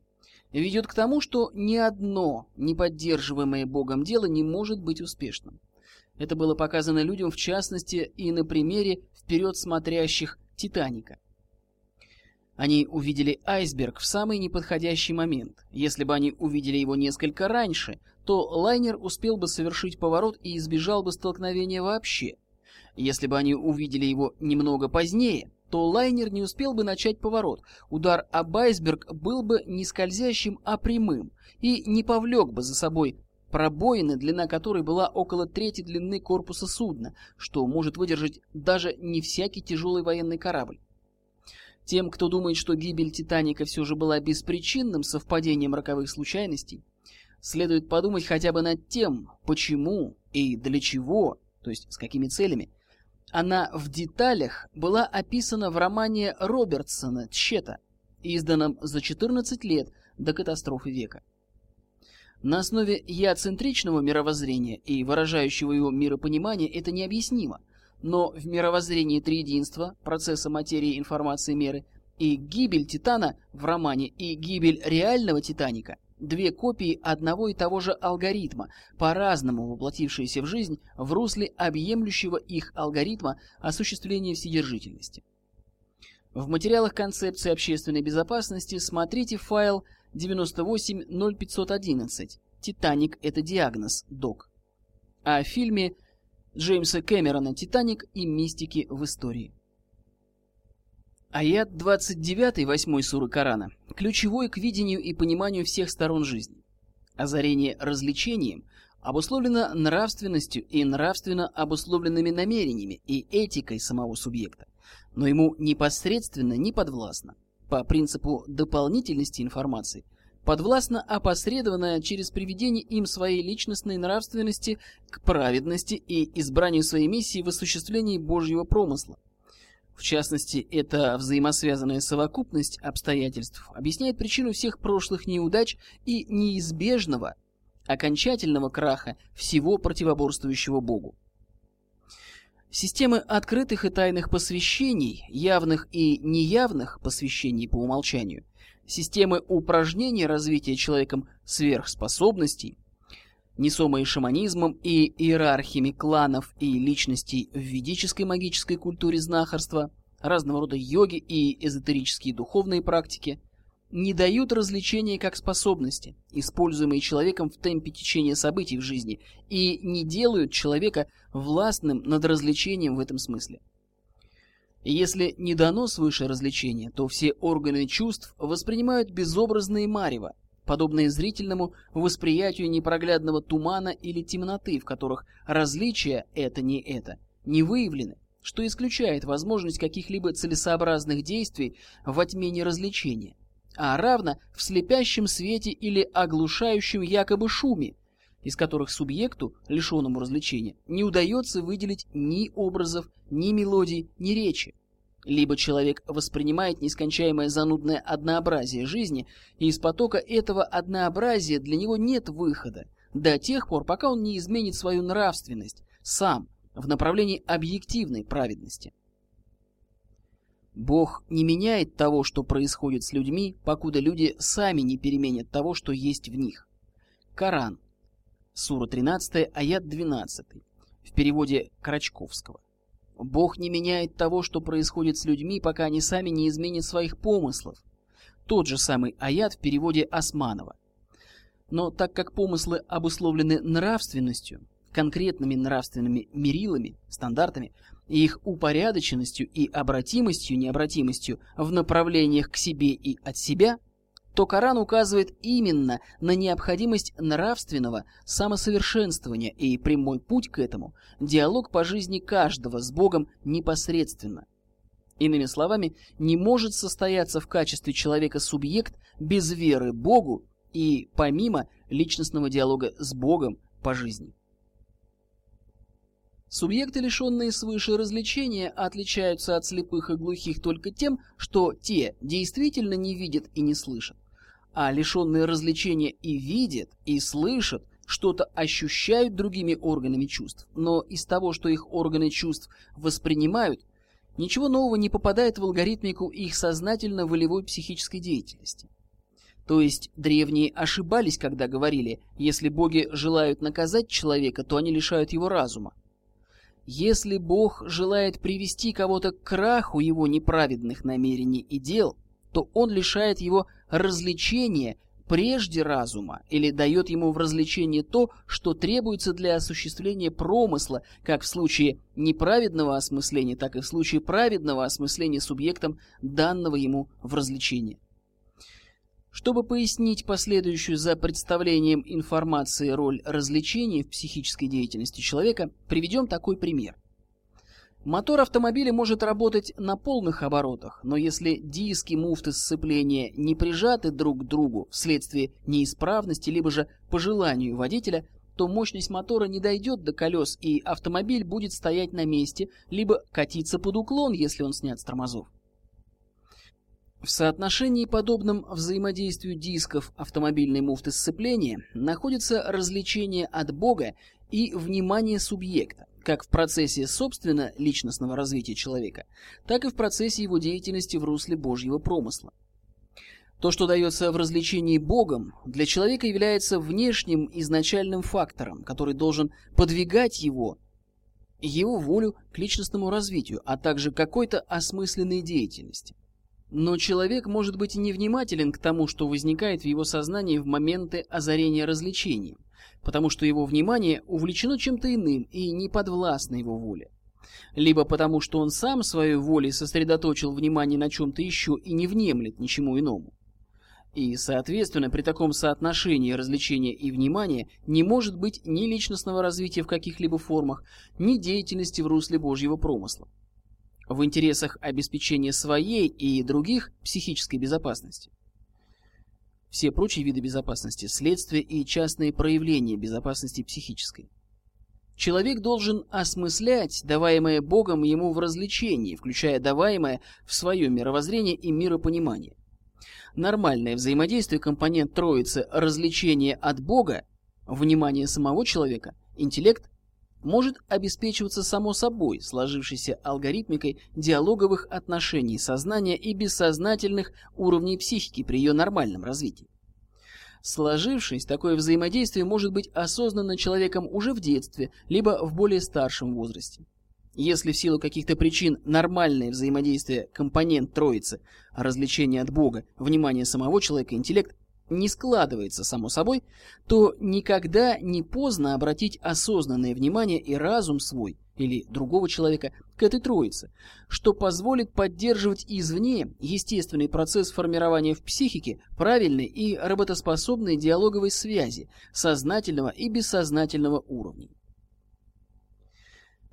ведет к тому, что ни одно неподдерживаемое Богом дело не может быть успешным. Это было показано людям в частности и на примере вперед смотрящих «Титаника». Они увидели айсберг в самый неподходящий момент. Если бы они увидели его несколько раньше, то лайнер успел бы совершить поворот и избежал бы столкновения вообще. Если бы они увидели его немного позднее, то лайнер не успел бы начать поворот. Удар об айсберг был бы не скользящим, а прямым, и не повлек бы за собой пробоины, длина которой была около трети длины корпуса судна, что может выдержать даже не всякий тяжелый военный корабль. Тем, кто думает, что гибель Титаника все же была беспричинным совпадением роковых случайностей, следует подумать хотя бы над тем, почему и для чего, то есть с какими целями, она в деталях была описана в романе Робертсона «Тщета», изданном за 14 лет до катастрофы века. На основе яцентричного мировоззрения и выражающего его миропонимания это необъяснимо, но в мировоззрении триединства, процесса материи, информации, меры и гибель Титана в романе и гибель реального Титаника – две копии одного и того же алгоритма, по-разному воплотившиеся в жизнь в русле объемлющего их алгоритма осуществления вседержительности. В материалах концепции общественной безопасности смотрите файл 980511 «Титаник – это диагноз, док». О фильме Джеймса Кэмерона «Титаник» и мистики в истории. Аят 29 8 суры Корана ключевой к видению и пониманию всех сторон жизни. Озарение развлечением обусловлено нравственностью и нравственно обусловленными намерениями и этикой самого субъекта, но ему непосредственно не подвластно. По принципу дополнительности информации подвластно опосредованное через приведение им своей личностной нравственности к праведности и избранию своей миссии в осуществлении Божьего промысла. В частности, эта взаимосвязанная совокупность обстоятельств объясняет причину всех прошлых неудач и неизбежного, окончательного краха всего противоборствующего Богу. Системы открытых и тайных посвящений, явных и неявных посвящений по умолчанию, системы упражнений развития человеком сверхспособностей, несомые шаманизмом и иерархиями кланов и личностей в ведической магической культуре знахарства, разного рода йоги и эзотерические духовные практики, не дают развлечения как способности, используемые человеком в темпе течения событий в жизни, и не делают человека властным над развлечением в этом смысле. Если не дано свыше развлечения, то все органы чувств воспринимают безобразные марево, подобные зрительному восприятию непроглядного тумана или темноты, в которых различия это не это не выявлены, что исключает возможность каких-либо целесообразных действий во тьме неразвлечения, а равно в слепящем свете или оглушающем якобы шуме, из которых субъекту, лишенному развлечения, не удается выделить ни образов, ни мелодий, ни речи. Либо человек воспринимает нескончаемое занудное однообразие жизни, и из потока этого однообразия для него нет выхода, до тех пор, пока он не изменит свою нравственность сам в направлении объективной праведности. Бог не меняет того, что происходит с людьми, покуда люди сами не переменят того, что есть в них. Коран. Сура 13, аят 12. В переводе Крачковского. Бог не меняет того, что происходит с людьми, пока они сами не изменят своих помыслов. Тот же самый аят в переводе Османова. Но так как помыслы обусловлены нравственностью, конкретными нравственными мерилами, стандартами, и их упорядоченностью и обратимостью, необратимостью в направлениях к себе и от себя, то Коран указывает именно на необходимость нравственного самосовершенствования и прямой путь к этому – диалог по жизни каждого с Богом непосредственно. Иными словами, не может состояться в качестве человека субъект без веры Богу и помимо личностного диалога с Богом по жизни. Субъекты, лишенные свыше развлечения, отличаются от слепых и глухих только тем, что те действительно не видят и не слышат а лишенные развлечения и видят, и слышат, что-то ощущают другими органами чувств, но из того, что их органы чувств воспринимают, ничего нового не попадает в алгоритмику их сознательно-волевой психической деятельности. То есть древние ошибались, когда говорили, если боги желают наказать человека, то они лишают его разума. Если Бог желает привести кого-то к краху его неправедных намерений и дел – то он лишает его развлечения прежде разума или дает ему в развлечение то, что требуется для осуществления промысла, как в случае неправедного осмысления, так и в случае праведного осмысления субъектом данного ему в развлечение. Чтобы пояснить последующую за представлением информации роль развлечений в психической деятельности человека, приведем такой пример – Мотор автомобиля может работать на полных оборотах, но если диски муфты сцепления не прижаты друг к другу вследствие неисправности, либо же по желанию водителя, то мощность мотора не дойдет до колес, и автомобиль будет стоять на месте, либо катиться под уклон, если он снят с тормозов. В соотношении, подобном взаимодействию дисков автомобильной муфты сцепления, находится развлечение от Бога и внимание субъекта как в процессе собственно личностного развития человека, так и в процессе его деятельности в русле Божьего промысла. То, что дается в развлечении Богом, для человека является внешним изначальным фактором, который должен подвигать его, его волю к личностному развитию, а также какой-то осмысленной деятельности. Но человек может быть и невнимателен к тому, что возникает в его сознании в моменты озарения развлечением потому что его внимание увлечено чем-то иным и не подвластно его воле. либо потому, что он сам своей волей сосредоточил внимание на чем-то еще и не внемлет ничему иному. И, соответственно, при таком соотношении развлечения и внимания не может быть ни личностного развития в каких-либо формах, ни деятельности в русле Божьего промысла. В интересах обеспечения своей и других психической безопасности. Все прочие виды безопасности – следствие и частные проявления безопасности психической. Человек должен осмыслять даваемое Богом ему в развлечении, включая даваемое в свое мировоззрение и миропонимание. Нормальное взаимодействие компонент троицы развлечение от Бога, внимание самого человека, интеллект может обеспечиваться само собой сложившейся алгоритмикой диалоговых отношений сознания и бессознательных уровней психики при ее нормальном развитии. Сложившись, такое взаимодействие может быть осознанно человеком уже в детстве, либо в более старшем возрасте. Если в силу каких-то причин нормальное взаимодействие компонент троицы, развлечение от Бога, внимание самого человека, интеллект не складывается само собой, то никогда не поздно обратить осознанное внимание и разум свой или другого человека к этой троице, что позволит поддерживать извне естественный процесс формирования в психике правильной и работоспособной диалоговой связи сознательного и бессознательного уровней.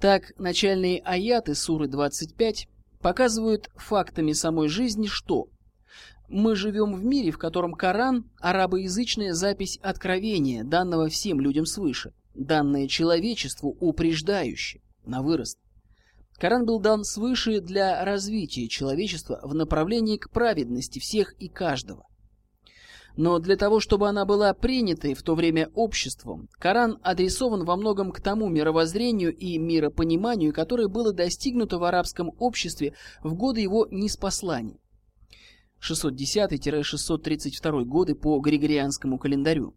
Так, начальные аяты суры 25 показывают фактами самой жизни, что мы живем в мире, в котором Коран – арабоязычная запись откровения, данного всем людям свыше, данная человечеству упреждающе, на вырост. Коран был дан свыше для развития человечества в направлении к праведности всех и каждого. Но для того, чтобы она была принятой в то время обществом, Коран адресован во многом к тому мировоззрению и миропониманию, которое было достигнуто в арабском обществе в годы его ниспослания. 610-632 годы по Григорианскому календарю.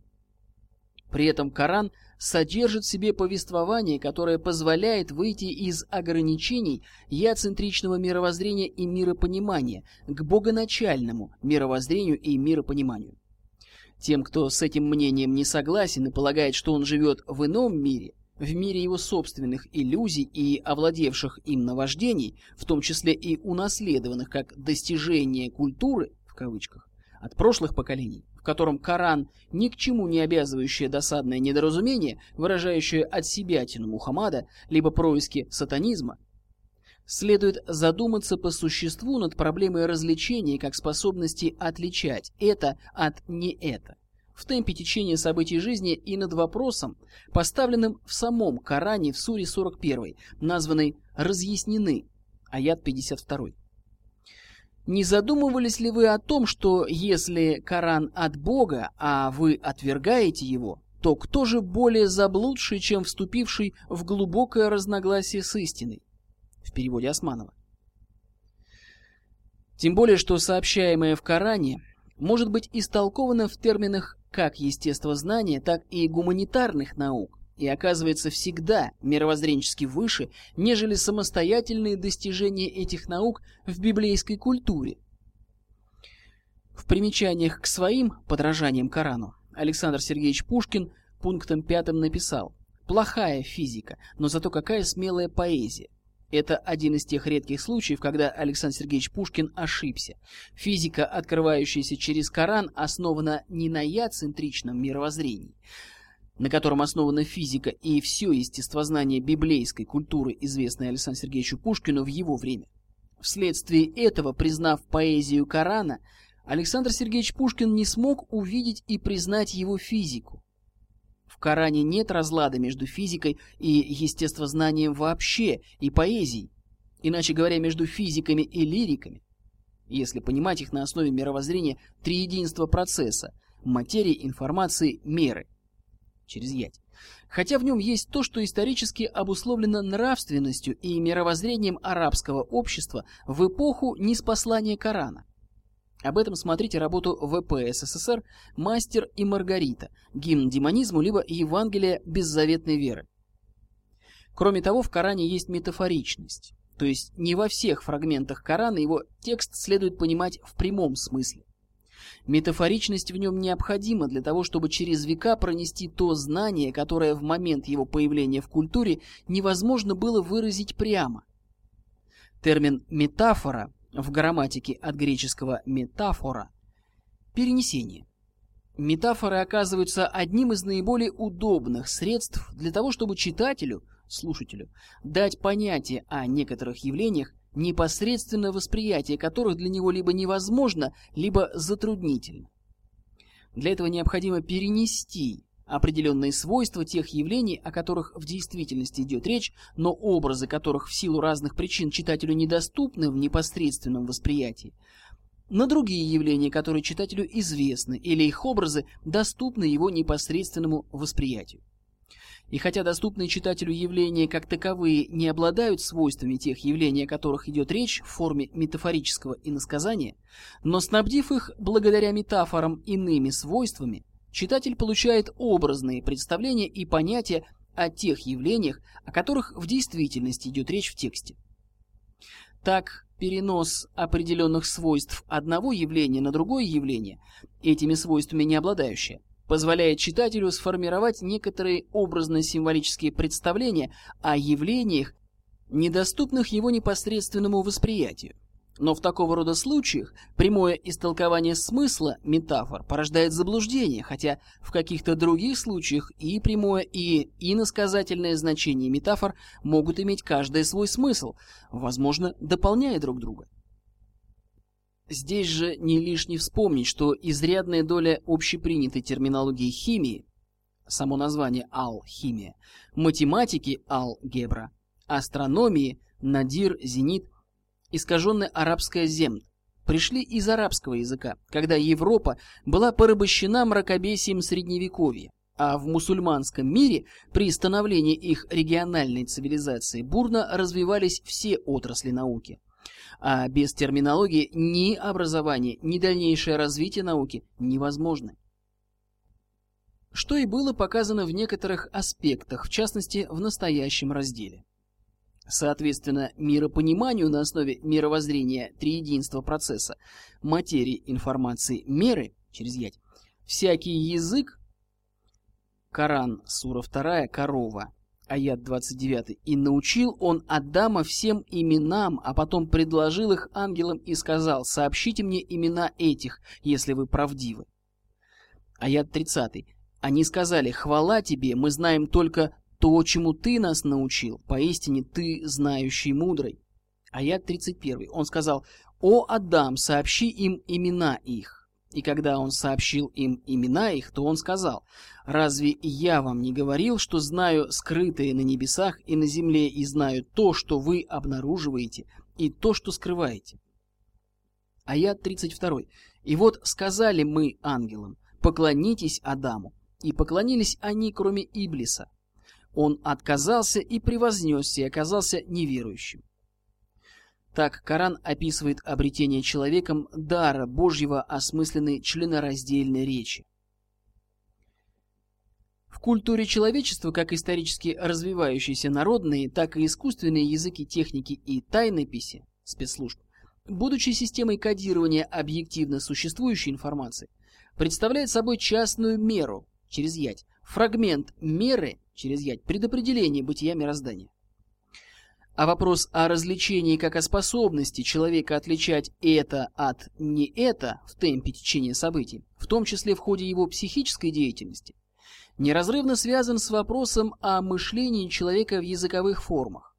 При этом Коран содержит в себе повествование, которое позволяет выйти из ограничений яцентричного мировоззрения и миропонимания к богоначальному мировоззрению и миропониманию. Тем, кто с этим мнением не согласен и полагает, что он живет в ином мире, в мире его собственных иллюзий и овладевших им наваждений, в том числе и унаследованных как достижение культуры, в кавычках, от прошлых поколений, в котором Коран ни к чему не обязывающее досадное недоразумение, выражающее от себя тину Мухаммада, либо происки сатанизма, следует задуматься по существу над проблемой развлечения как способности отличать это от не это в темпе течения событий жизни и над вопросом, поставленным в самом Коране в суре 41, названной «Разъяснены», аят 52. Не задумывались ли вы о том, что если Коран от Бога, а вы отвергаете его, то кто же более заблудший, чем вступивший в глубокое разногласие с истиной? В переводе Османова. Тем более, что сообщаемое в Коране может быть истолковано в терминах как естествознания, так и гуманитарных наук и оказывается всегда мировоззренчески выше, нежели самостоятельные достижения этих наук в библейской культуре. В примечаниях к своим подражаниям Корану Александр Сергеевич Пушкин пунктом пятым написал «Плохая физика, но зато какая смелая поэзия. Это один из тех редких случаев, когда Александр Сергеевич Пушкин ошибся. Физика, открывающаяся через Коран, основана не на я-центричном мировоззрении, на котором основана физика и все естествознание библейской культуры, известное Александру Сергеевичу Пушкину в его время. Вследствие этого, признав поэзию Корана, Александр Сергеевич Пушкин не смог увидеть и признать его физику. В Коране нет разлада между физикой и естествознанием вообще, и поэзией, иначе говоря, между физиками и лириками, если понимать их на основе мировоззрения триединства процесса – материи, информации, меры через ять. Хотя в нем есть то, что исторически обусловлено нравственностью и мировоззрением арабского общества в эпоху неспослания Корана. Об этом смотрите работу ВП СССР «Мастер и Маргарита. Гимн демонизму» либо «Евангелие беззаветной веры». Кроме того, в Коране есть метафоричность. То есть не во всех фрагментах Корана его текст следует понимать в прямом смысле. Метафоричность в нем необходима для того, чтобы через века пронести то знание, которое в момент его появления в культуре невозможно было выразить прямо. Термин «метафора» в грамматике от греческого «метафора» – перенесение. Метафоры оказываются одним из наиболее удобных средств для того, чтобы читателю, слушателю, дать понятие о некоторых явлениях, непосредственное восприятие которых для него либо невозможно, либо затруднительно. Для этого необходимо перенести определенные свойства тех явлений, о которых в действительности идет речь, но образы которых в силу разных причин читателю недоступны в непосредственном восприятии, на другие явления, которые читателю известны, или их образы доступны его непосредственному восприятию. И хотя доступные читателю явления как таковые не обладают свойствами тех явлений, о которых идет речь в форме метафорического иносказания, но снабдив их благодаря метафорам иными свойствами, читатель получает образные представления и понятия о тех явлениях, о которых в действительности идет речь в тексте. Так, перенос определенных свойств одного явления на другое явление, этими свойствами не обладающее, позволяет читателю сформировать некоторые образно-символические представления о явлениях, недоступных его непосредственному восприятию. Но в такого рода случаях прямое истолкование смысла метафор порождает заблуждение, хотя в каких-то других случаях и прямое, и иносказательное значение метафор могут иметь каждый свой смысл, возможно, дополняя друг друга. Здесь же не лишне вспомнить, что изрядная доля общепринятой терминологии химии, само название алхимия, математики алгебра, астрономии надир, зенит – искаженная арабская земля, пришли из арабского языка, когда Европа была порабощена мракобесием Средневековья, а в мусульманском мире при становлении их региональной цивилизации бурно развивались все отрасли науки. А без терминологии ни образование, ни дальнейшее развитие науки невозможно. Что и было показано в некоторых аспектах, в частности, в настоящем разделе. Соответственно, миропониманию на основе мировоззрения триединства процесса, материи, информации, меры, через ять, всякий язык, Коран, сура 2, корова, аят 29, и научил он Адама всем именам, а потом предложил их ангелам и сказал, сообщите мне имена этих, если вы правдивы. Аят 30. Они сказали, хвала тебе, мы знаем только то, чему ты нас научил, поистине ты знающий мудрый. Аят 31. Он сказал, «О Адам, сообщи им имена их». И когда он сообщил им имена их, то он сказал, «Разве я вам не говорил, что знаю скрытые на небесах и на земле и знаю то, что вы обнаруживаете, и то, что скрываете?» Аят 32. «И вот сказали мы ангелам, поклонитесь Адаму, и поклонились они, кроме Иблиса, он отказался и превознесся, и оказался неверующим. Так Коран описывает обретение человеком дара Божьего осмысленной членораздельной речи. В культуре человечества, как исторически развивающиеся народные, так и искусственные языки техники и тайнописи спецслужб, будучи системой кодирования объективно существующей информации, представляет собой частную меру через ять, фрагмент меры через ять предопределение бытия мироздания. А вопрос о развлечении как о способности человека отличать это от не это в темпе течения событий, в том числе в ходе его психической деятельности, неразрывно связан с вопросом о мышлении человека в языковых формах.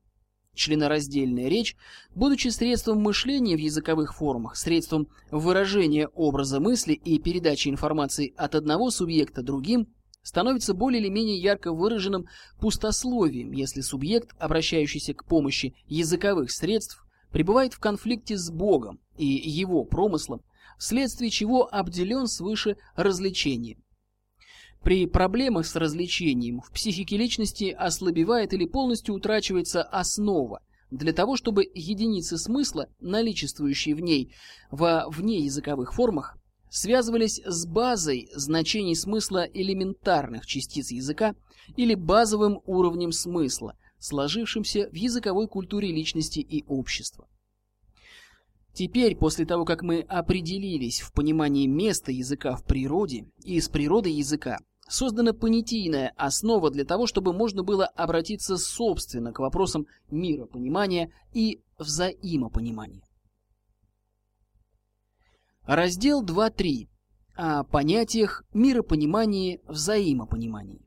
Членораздельная речь, будучи средством мышления в языковых формах, средством выражения образа мысли и передачи информации от одного субъекта другим, становится более или менее ярко выраженным пустословием, если субъект, обращающийся к помощи языковых средств, пребывает в конфликте с Богом и его промыслом, вследствие чего обделен свыше развлечением. При проблемах с развлечением в психике личности ослабевает или полностью утрачивается основа, для того, чтобы единицы смысла, наличествующие в ней во внеязыковых формах, связывались с базой значений смысла элементарных частиц языка или базовым уровнем смысла, сложившимся в языковой культуре личности и общества. Теперь, после того, как мы определились в понимании места языка в природе и с природой языка, создана понятийная основа для того, чтобы можно было обратиться собственно к вопросам миропонимания и взаимопонимания. Раздел 2.3. О понятиях миропонимания, взаимопонимания.